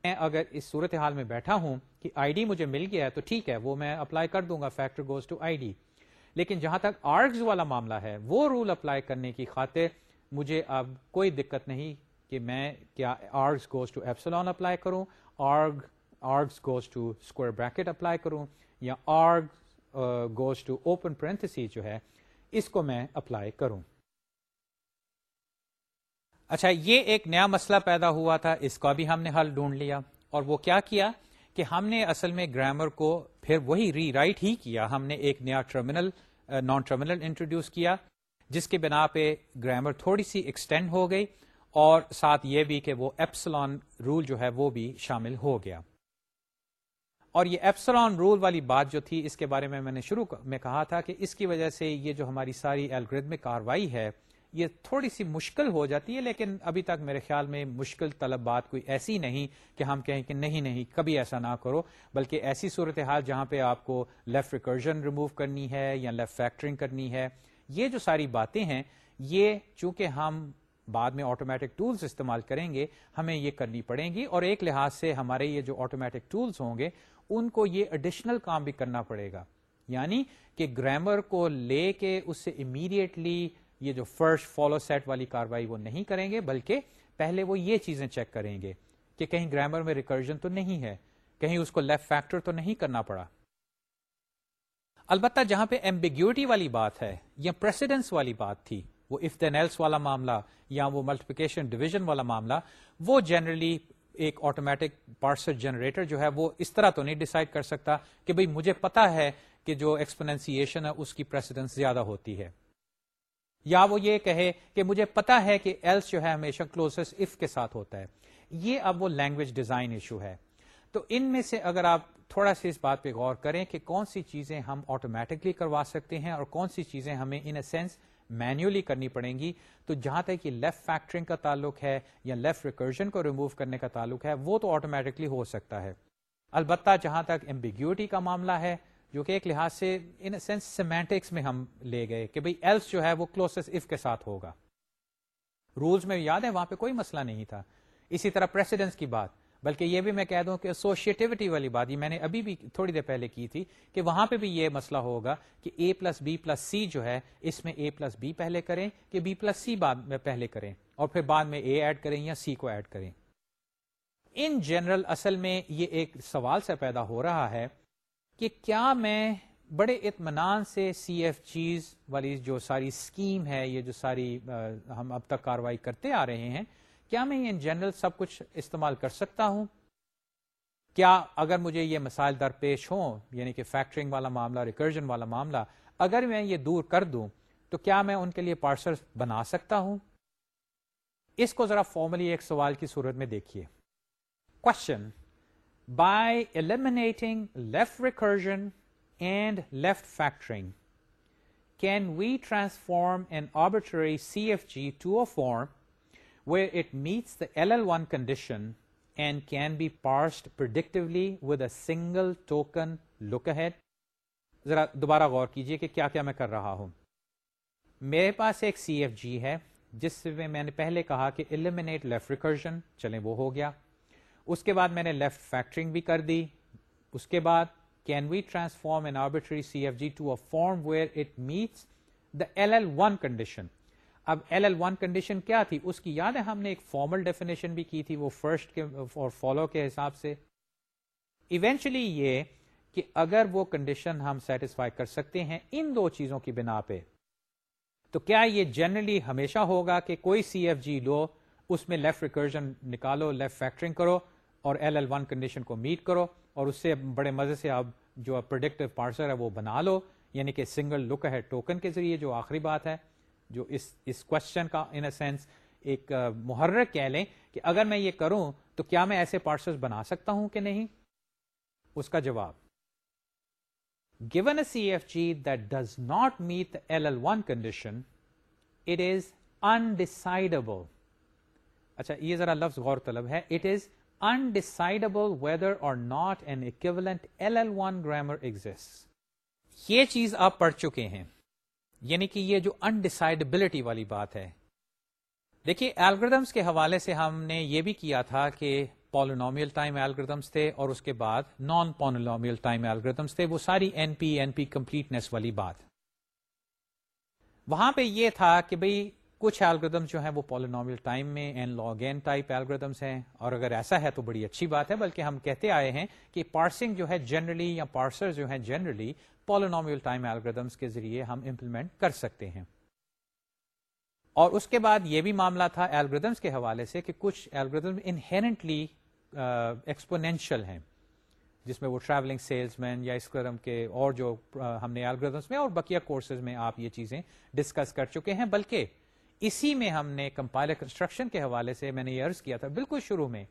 میں اگر اس صورت حال میں بیٹھا ہوں کہ آئی ڈی مجھے مل گیا ہے تو ٹھیک ہے، وہ میں اپلائی کر دوں گا، factor goes to I D. لیکن جہاں تک آرگز والا معاملہ ہے، وہ رول اپلائی کرنے کی خاطر مجھے اب کوئی دقت نہیں کہ میں کیا args goes to epsilon apply کروں، arg args goes to square bracket apply کروں، یا arg goes to open parenthesis جو ہے، اس کو میں اپلائی کروں۔ اچھا یہ ایک نیا مسئلہ پیدا ہوا تھا، اس کا بھی ہم نے حل ڈھونڈ لیا۔ اور وہ کیا کیا کہ ہم نے اصل میں گرامر کو پھر وہی ری رائٹ ہی کیا۔ ہم نے ایک نیا ٹرمینل، نان ٹرمینل انٹروڈیوس کیا، جس کی بنا پہ گرامر تھوڑی سی ایکسٹینڈ ہو گئی اور ساتھ یہ بھی کہ وہ ایپسلان رول جو ہے وہ بھی شامل ہو گیا۔ اور یہ ایپسلان رول والی بات جو تھی، اس کے بارے میں میں نے شروع میں کہا تھا کہ اس کی وجہ سے یہ جو ہماری ساری الگریدمک کاروائی ہے یہ تھوڑی سی مشکل ہو جاتی ہے، لیکن ابھی تک میرے خیال میں مشکل طلب بات کوئی ایسی نہیں کہ ہم کہیں کہ نہیں نہیں، کبھی ایسا نہ کرو، بلکہ ایسی صورتحال جہاں پہ آپ کو لیفٹ ریکرجن ریموو کرنی ہے یا لیفٹ فیکٹرنگ کرنی ہے۔ یہ جو ساری باتیں ہیں، یہ چونکہ ہم بعد میں آٹومیٹک ٹولز استعمال کریں گے، ہمیں یہ کرنی پڑیں گی اور ایک لحاظ سے ہمارے یہ جو آٹومیٹک ٹولز ہوں گے، ان کو یہ اڈیشنل کام بھی کرنا پڑے گا۔ یعنی کہ گرامر کو لے کے اس سے امیڈیٹلی یہ جو فرسٹ فالو سیٹ والی کاروائی وہ نہیں کریں گے، بلکہ پہلے وہ یہ چیزیں چیک کریں گے کہ کہیں گرامر میں ریکرجن تو نہیں ہے، کہیں اس کو لیفٹ فیکٹر تو نہیں کرنا پڑا۔ البتہ جہاں پہ ایمبیگیوٹی والی بات ہے یا پریسیڈنس والی بات تھی، وہ اف دین ایلس والا معاملہ یا وہ ملٹیپیکیشن ڈویژن والا معاملہ، وہ جنرلی ایک آٹومیٹک پارسل جنریٹر جو ہے وہ اس طرح تو نہیں ڈسائڈ کر سکتا کہ بھئی مجھے پتا ہے کہ جو ایکسپنسیشن ہے اس کی پریسیڈنس زیادہ ہوتی ہے۔ یا وہ یہ کہے کہ مجھے پتا ہے کہ ایلس جو ہے ہمیشہ کلوزسٹ اف کے ساتھ ہوتا ہے۔ یہ اب وہ لینگویج ڈیزائن ایشو ہے۔ تو ان میں سے اگر آپ تھوڑا سا اس بات پہ غور کریں کہ کون سی چیزیں ہم آٹومیٹکلی کروا سکتے ہیں اور کون سی چیزیں ہمیں ان اے سینس مینولی کرنی پڑیں گی، تو جہاں تک یہ لیفٹ فیکٹرنگ کا تعلق ہے یا لیفٹ ریکرجن کو ریموو کرنے کا تعلق ہے، وہ تو آٹومیٹکلی ہو سکتا ہے۔ البتہ جہاں تک ایمبیگیوٹی کا معاملہ ہے جو کہ ایک لحاظ سے ان سینس سیمینٹکس میں ہم لے گئے کہ بھئی ایلس جو ہے وہ کلوسس اف کے ساتھ ہوگا۔ رولز میں یاد ہے وہاں پہ کوئی مسئلہ نہیں تھا۔ اسی طرح پریسیڈنس کی بات، بلکہ یہ بھی میں کہہ دوں کہ ایسوشیٹیوٹی والی بات، یہ میں نے ابھی بھی تھوڑی دیر پہلے کی تھی کہ وہاں پہ بھی یہ مسئلہ ہوگا کہ A plus B plus C جو ہے، اس میں اے پلس بی پہلے کریں کہ بی پلس سی بعد میں پہلے کریں اور پھر بعد میں اے ایڈ کریں یا سی کو ایڈ کریں۔ ان جنرل اصل میں یہ ایک سوال سے پیدا ہو رہا ہے کہ کیا میں بڑے اطمینان سے سی ایف چیز والی جو ساری اسکیم ہے، یہ جو ساری ہم اب تک کاروائی کرتے آ رہے ہیں، کیا میں ان جنرل سب کچھ استعمال کر سکتا ہوں؟ کیا اگر مجھے یہ مسائل درپیش ہوں یعنی کہ فیکٹرنگ والا معاملہ ریکرجن والا معاملہ، اگر میں یہ دور کر دوں، تو کیا میں ان کے لیے پارسل بنا سکتا ہوں؟ اس کو ذرا فارملی ایک سوال کی صورت میں دیکھیے۔ Question by eliminating left recursion and left factoring can we transform an arbitrary C F G to a form where where it meets the LL1 condition and can be parsed predictively with a single token look ahead? ذرا دوبارہ غور کیجیے کہ کیا کیا میں کر رہا ہوں میرے پاس ایک سی ایف جی ہے جس میں میں نے پہلے کہا کہ eliminate لیفٹ ریکرجن چلیں وہ ہو گیا اس کے بعد میں نے لیفٹ فیکٹرنگ بھی کر دی۔ اس کے بعد can we transform an arbitrary C F G to a form where it meets the L L one condition اب ایل ایل ون کنڈیشن کیا تھی؟ اس کی یاد ہے ہم نے ایک فارمل ڈیفینیشن بھی کی تھی، وہ فرسٹ کے اور فالو کے حساب سے۔ ایونچولی یہ کہ اگر وہ کنڈیشن ہم سیٹسفائی کر سکتے ہیں ان دو چیزوں کی بنا پہ۔ تو کیا یہ جنرلی ہمیشہ ہوگا کہ کوئی سی ایف جی لو، اس میں لیفٹ ریکرجن نکالو لیفٹ فیکٹرنگ کرو؟ اور ایل ایل ون کنڈیشن کو میٹ کرو اور اس سے بڑے مزے سے اب جو پروڈکٹیو پارسر ہے وہ بنا لو یعنی کہ سنگل لک ہے ٹوکن کے ذریعے جو آخری بات ہے، جو اس اس کوشچن کا ان اے سینس ایک محرک کہہ لیں کہ اگر میں یہ کروں تو کیا میں ایسے پارسل بنا سکتا ہوں کہ نہیں؟ اس کا جواب given a C F G that does not meet L L one condition it is undecidable اچھا یہ ذرا لفظ غور طلب ہے it is undecidable whether or not an equivalent L L one grammar exist یہ چیز آپ پڑھ چکے ہیں۔ یعنی کہ یہ جو انڈیسائڈبلٹی والی بات ہے۔ دیکھیے ایلگردمس کے حوالے سے ہم نے یہ بھی کیا تھا کہ پالونومیل ٹائم ایلگردمس تھے اور اس کے بعد نان پالونومیل ٹائم ایلگردمس تھے۔ وہ ساری N P N P completeness والی بات۔ وہاں پہ یہ تھا کہ بھئی کچھ ایلگردم جو ہیں وہ پالونومیل ٹائم میں N log N type algorithms ہیں اور اگر ایسا ہے تو بڑی اچھی بات ہے، بلکہ ہم کہتے آئے ہیں کہ پارسنگ جو ہے جنرلی یا پارسر جو ہے جنرلی پالونومیل ٹائم ایلگردمس کے ذریعے ہم امپلیمنٹ کر سکتے ہیں۔ اور اس کے بعد یہ بھی معاملہ تھا ایلگردمس کے حوالے سے کہ کچھ ایلگردم انہرنٹلی ایکسپونینشل ہیں، جس میں وہ ٹریولنگ سیلس مین یا اس قدم کے اور جو uh, ہم نے ایلگردمس میں اور بقیہ کورسز میں آپ یہ چیزیں ڈسکس کر چکے ہیں، بلکہ اسی میں ہم نے کمپائلر کنسٹرکشن کے حوالے سے میں نے یہ عرض کیا تھا بالکل شروع میں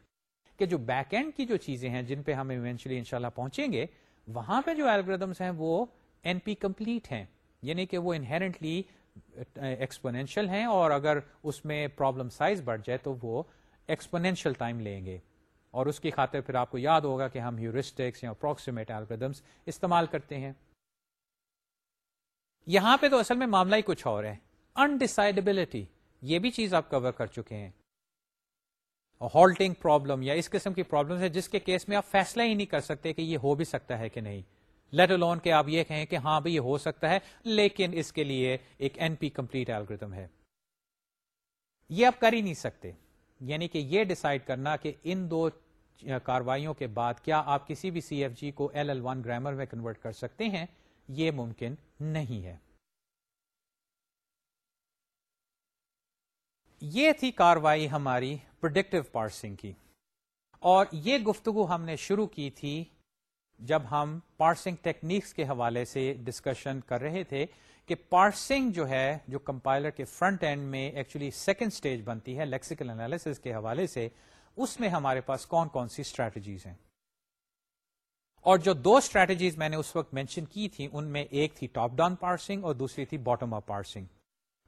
کہ جو بیک اینڈ کی جو چیزیں ہیں جن پہ ہم ایونچولی انشاءاللہ پہنچیں گے، وہاں پہ جو الگریدمس ہیں وہ این پی کمپلیٹ ہیں یعنی کہ وہ انہرنٹلی ایکسپونینشل ہیں اور اگر اس میں پرابلم سائز بڑھ جائے تو وہ ایکسپونینشل ٹائم لیں گے۔ اور اس کی خاطر پھر آپ کو یاد ہوگا کہ ہم ہیورسٹکس یا اپروکسیمیٹ الگریدمس استعمال کرتے ہیں۔ یہاں پہ تو اصل میں معاملہ ہی کچھ اور ہے۔ انڈیسائڈیبلٹی یہ بھی چیز آپ کور کر چکے ہیں۔ ہالٹنگ پرابلم یا اس قسم کی پرابلم ہے جس کے کیس میں آپ فیصلہ ہی نہیں کر سکتے کہ یہ ہو بھی سکتا ہے کہ نہیں۔ لیٹ لون کے آپ یہ کہیں کہ ہاں بھائی یہ ہو سکتا ہے، لیکن اس کے لیے ایک این پی کمپلیٹ الگریدم ہے۔ یہ آپ کر ہی نہیں سکتے۔ یعنی کہ یہ ڈسائڈ کرنا کہ ان دو کاروائیوں کے بعد کیا آپ کسی بھی سی ایف جی کو ایل ایل ون گرامر میں کنورٹ کر سکتے ہیں، یہ ممکن نہیں ہے۔ یہ تھی کاروائی ہماری پروڈکٹیو پارسنگ کی۔ اور یہ گفتگو ہم نے شروع کی تھی جب ہم پارسنگ ٹیکنیکس کے حوالے سے ڈسکشن کر رہے تھے کہ پارسنگ جو ہے، جو کمپائلر کے فرنٹ اینڈ میں ایکچولی سیکنڈ سٹیج بنتی ہے لیکسیکل انالیس کے حوالے سے، اس میں ہمارے پاس کون کون سی اسٹریٹجیز ہیں۔ اور جو دو اسٹریٹجیز میں نے اس وقت مینشن کی تھی ان میں ایک تھی ٹاپ ڈاؤن پارسنگ اور دوسری تھی bottom up parsing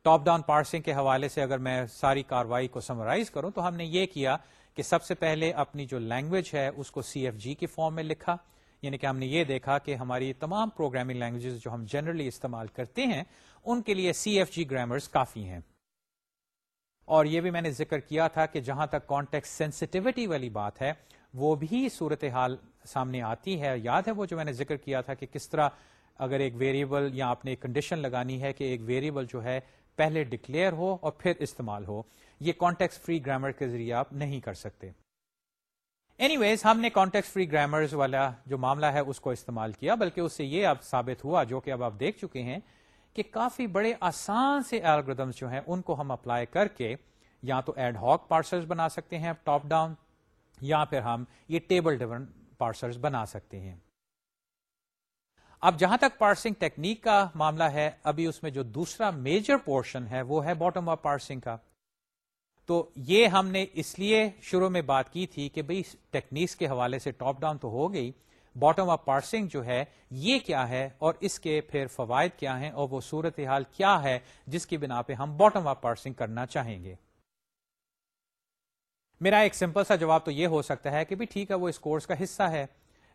top down parsing کے حوالے سے اگر میں ساری کاروائی کو سمرائز کروں تو ہم نے یہ کیا کہ سب سے پہلے اپنی جو لینگویج ہے اس کو سی ایف جی کی فارم میں لکھا یعنی کہ ہم نے یہ دیکھا کہ ہماری تمام پروگرامنگ لینگویجز جو ہم جنرلی استعمال کرتے ہیں، ان کے لیے سی ایف جی گرامرز کافی ہیں۔ اور یہ بھی میں نے ذکر کیا تھا کہ جہاں تک کانٹیکٹ سینسٹیوٹی والی بات ہے، وہ بھی صورتحال سامنے آتی ہے۔ یاد ہے وہ جو میں نے ذکر کیا تھا کہ کس طرح اگر ایک ویریبل یا آپ نے ایک کنڈیشن لگانی ہے کہ ایک ویریبل جو ہے پہلے ڈکلیئر ہو اور پھر استعمال ہو۔ یہ کانٹیکس فری گرامر کے ذریعے آپ نہیں کر سکتے۔ اینی ویز ہم نے کانٹیکس فری گرامر والا جو معاملہ ہے اس کو استعمال کیا، بلکہ اس سے یہ اب ثابت ہوا، جو کہ اب آپ دیکھ چکے ہیں، کہ کافی بڑے آسان سے الگریدمس جو ہیں، ان کو ہم اپلائی کر کے یا تو ایڈ ہاک پارسلز بنا سکتے ہیں ٹاپ ڈاؤن یا پھر ہم یہ ٹیبل ڈیون پارسلز بنا سکتے ہیں۔ اب جہاں تک پارسنگ ٹیکنیک کا معاملہ ہے، ابھی اس میں جو دوسرا میجر پورشن ہے، وہ ہے باٹم اپ پارسنگ کا۔ تو یہ ہم نے اس لیے شروع میں بات کی تھی کہ بھئی ٹیکنیکس کے حوالے سے ٹاپ ڈاؤن تو ہو گئی باٹم اپ پارسنگ جو ہے، یہ کیا ہے اور اس کے پھر فوائد کیا ہیں اور وہ صورتحال کیا ہے جس کی بنا پہ ہم باٹم اپ پارسنگ کرنا چاہیں گے۔ میرا ایک سمپل سا جواب تو یہ ہو سکتا ہے کہ بھی ٹھیک ہے، وہ اس کورس کا حصہ ہے،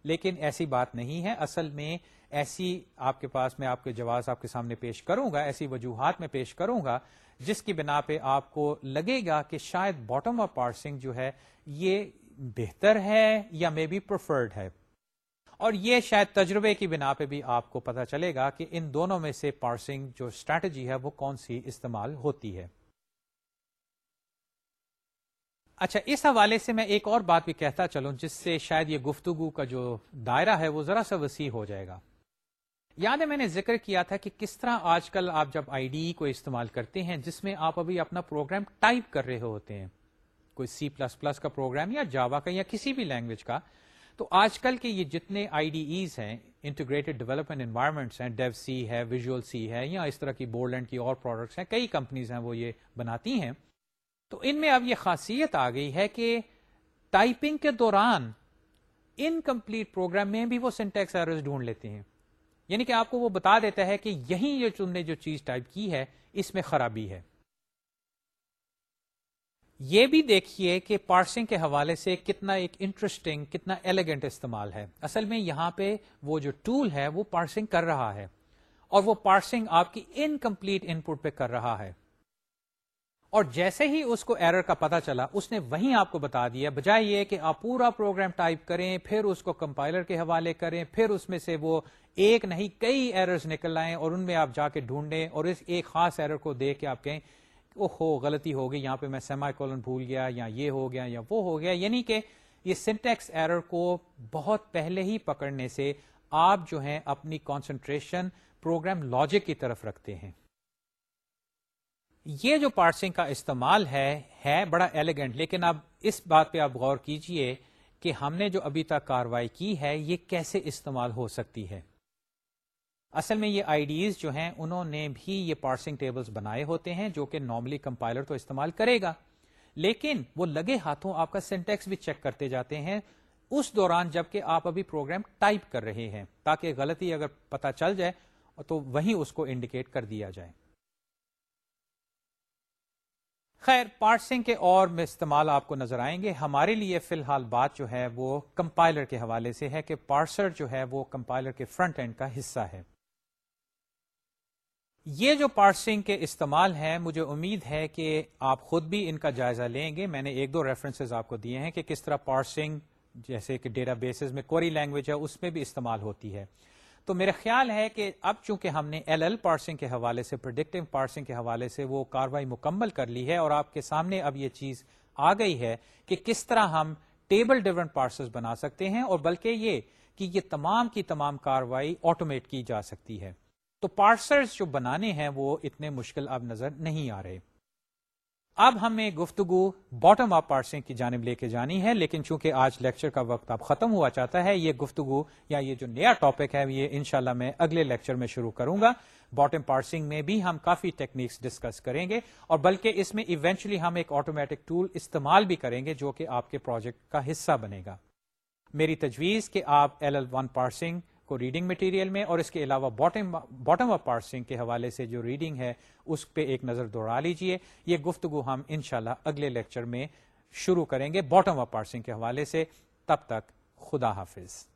لیکن ایسی بات نہیں ہے۔ اصل میں ایسی آپ کے پاس میں آپ کے جواز آپ کے سامنے پیش کروں گا، ایسی وجوہات میں پیش کروں گا، جس کی بنا پہ آپ کو لگے گا کہ شاید باٹم آف پارسنگ جو ہے، یہ بہتر ہے یا مے بی پرفرڈ ہے۔ اور یہ شاید تجربے کی بنا پہ بھی آپ کو پتا چلے گا کہ ان دونوں میں سے پارسنگ جو اسٹریٹجی ہے، وہ کون سی استعمال ہوتی ہے۔ اچھا اس حوالے سے میں ایک اور بات بھی کہتا چلوں، جس سے شاید یہ گفتگو کا جو دائرہ ہے، وہ ذرا سا وسیع ہو جائے گا۔ یاد ہے میں نے ذکر کیا تھا کہ کس طرح آج کل آپ جب آئی ڈی کو استعمال کرتے ہیں، جس میں آپ ابھی اپنا پروگرام ٹائپ کر رہے ہوتے ہیں، کوئی سی پلس پلس کا پروگرام یا جاوا کا یا کسی بھی لینگویج کا، تو آج کل کے یہ جتنے آئی ڈی ایز ہیں انٹیگریٹڈ ڈیولپمنٹ انوائرمنٹس ہیں ڈیو سی ہے ویژل سی ہے، یا اس طرح کی بورڈ اینڈ کی اور پروڈکٹس ہیں، کئی کمپنیز ہیں وہ یہ بناتی ہیں۔ تو ان میں اب یہ خاصیت آ گئی ہے کہ ٹائپنگ کے دوران ان کمپلیٹ پروگرام میں بھی وہ سینٹیکس ایررز ڈھونڈ لیتے ہیں۔ یعنی کہ آپ کو وہ بتا دیتا ہے کہ یہی یہ تم نے جو چیز ٹائپ کی ہے، اس میں خرابی ہے۔ یہ بھی دیکھیے کہ پارسنگ کے حوالے سے کتنا ایک انٹرسٹنگ کتنا ایلیگنٹ استعمال ہے۔ اصل میں یہاں پہ وہ جو ٹول ہے، وہ پارسنگ کر رہا ہے۔ اور وہ پارسنگ آپ کی انکمپلیٹ ان پٹ پہ کر رہا ہے۔ اور جیسے ہی اس کو ایرر کا پتا چلا، اس نے وہیں آپ کو بتا دیا، بجائے یہ کہ آپ پورا پروگرام ٹائپ کریں، پھر اس کو کمپائلر کے حوالے کریں، پھر اس میں سے وہ ایک نہیں، کئی ایررز نکل آئیں اور ان میں آپ جا کے ڈھونڈیں اور اس ایک خاص ایرر کو دیکھ کے آپ کہیں او ہو غلطی ہو گئی، یہاں پہ میں سیما کولن بھول گیا، یا یہ ہو گیا، یا وہ ہو گیا۔ یعنی کہ یہ سنٹیکس ایرر کو بہت پہلے ہی پکڑنے سے آپ جو ہیں اپنی کانسنٹریشن پروگرام لاجک کی طرف رکھتے ہیں۔ یہ جو پارسنگ کا استعمال ہے ہے بڑا ایلیگنٹ لیکن اب اس بات پہ آپ غور کیجیے کہ ہم نے جو ابھی تک کاروائی کی ہے، یہ کیسے استعمال ہو سکتی ہے۔ اصل میں یہ آئی ڈیز جو ہیں، انہوں نے بھی یہ پارسنگ ٹیبلز بنائے ہوتے ہیں جو کہ نارملی کمپائلر تو استعمال کرے گا۔ لیکن وہ لگے ہاتھوں آپ کا سینٹیکس بھی چیک کرتے جاتے ہیں۔ اس دوران جبکہ آپ ابھی پروگرام ٹائپ کر رہے ہیں، تاکہ غلطی اگر پتا چل جائے تو وہیں اس کو انڈیکیٹ کر دیا جائے۔ خیر، پارسنگ کے اور میں استعمال آپ کو نظر آئیں گے۔ ہمارے لیے فی الحال بات جو ہے وہ کمپائلر کے حوالے سے ہے کہ پارسر جو ہے وہ کمپائلر کے فرنٹ اینڈ کا حصہ ہے۔ یہ جو پارسنگ کے استعمال ہیں، مجھے امید ہے کہ آپ خود بھی ان کا جائزہ لیں گے۔ میں نے ایک دو ریفرنسز آپ کو دیے ہیں کہ کس طرح پارسنگ جیسے کہ ڈیٹا بیسز میں کوری لینگویج ہے، اس میں بھی استعمال ہوتی ہے۔ تو میرا خیال ہے کہ اب چونکہ ہم نے ایل ایل پارسنگ کے حوالے سے پرڈکٹنگ پارسنگ کے حوالے سے وہ کاروائی مکمل کر لی ہے اور آپ کے سامنے اب یہ چیز آ گئی ہے کہ کس طرح ہم ٹیبل ڈیورنٹ پارسز بنا سکتے ہیں اور بلکہ یہ کہ یہ تمام کی تمام کاروائی آٹومیٹ کی جا سکتی ہے۔ تو پارسرز جو بنانے ہیں وہ اتنے مشکل اب نظر نہیں آ رہے۔ اب ہمیں گفتگو باٹم اپ پارسنگ کی جانب لے کے جانی ہے، لیکن چونکہ آج لیکچر کا وقت اب ختم ہوا چاہتا ہے، یہ گفتگو یا یہ جو نیا ٹاپک ہے، یہ انشاءاللہ میں اگلے لیکچر میں شروع کروں گا۔ باٹم پارسنگ میں بھی ہم کافی ٹیکنیکس ڈسکس کریں گے، اور بلکہ اس میں ایونچولی ہم ایک آٹومیٹک ٹول استعمال بھی کریں گے جو کہ آپ کے پروجیکٹ کا حصہ بنے گا۔ میری تجویز کہ آپ ایل ایل ون پارسنگ کو ریڈنگ مٹیریل میں اور اس کے علاوہ باٹم اپ پارسنگ کے حوالے سے جو ریڈنگ ہے، اس پہ ایک نظر دوڑا لیجیے۔ یہ گفتگو ہم انشاءاللہ اگلے لیکچر میں شروع کریں گے باٹم اپ پارسنگ کے حوالے سے۔ تب تک خدا حافظ۔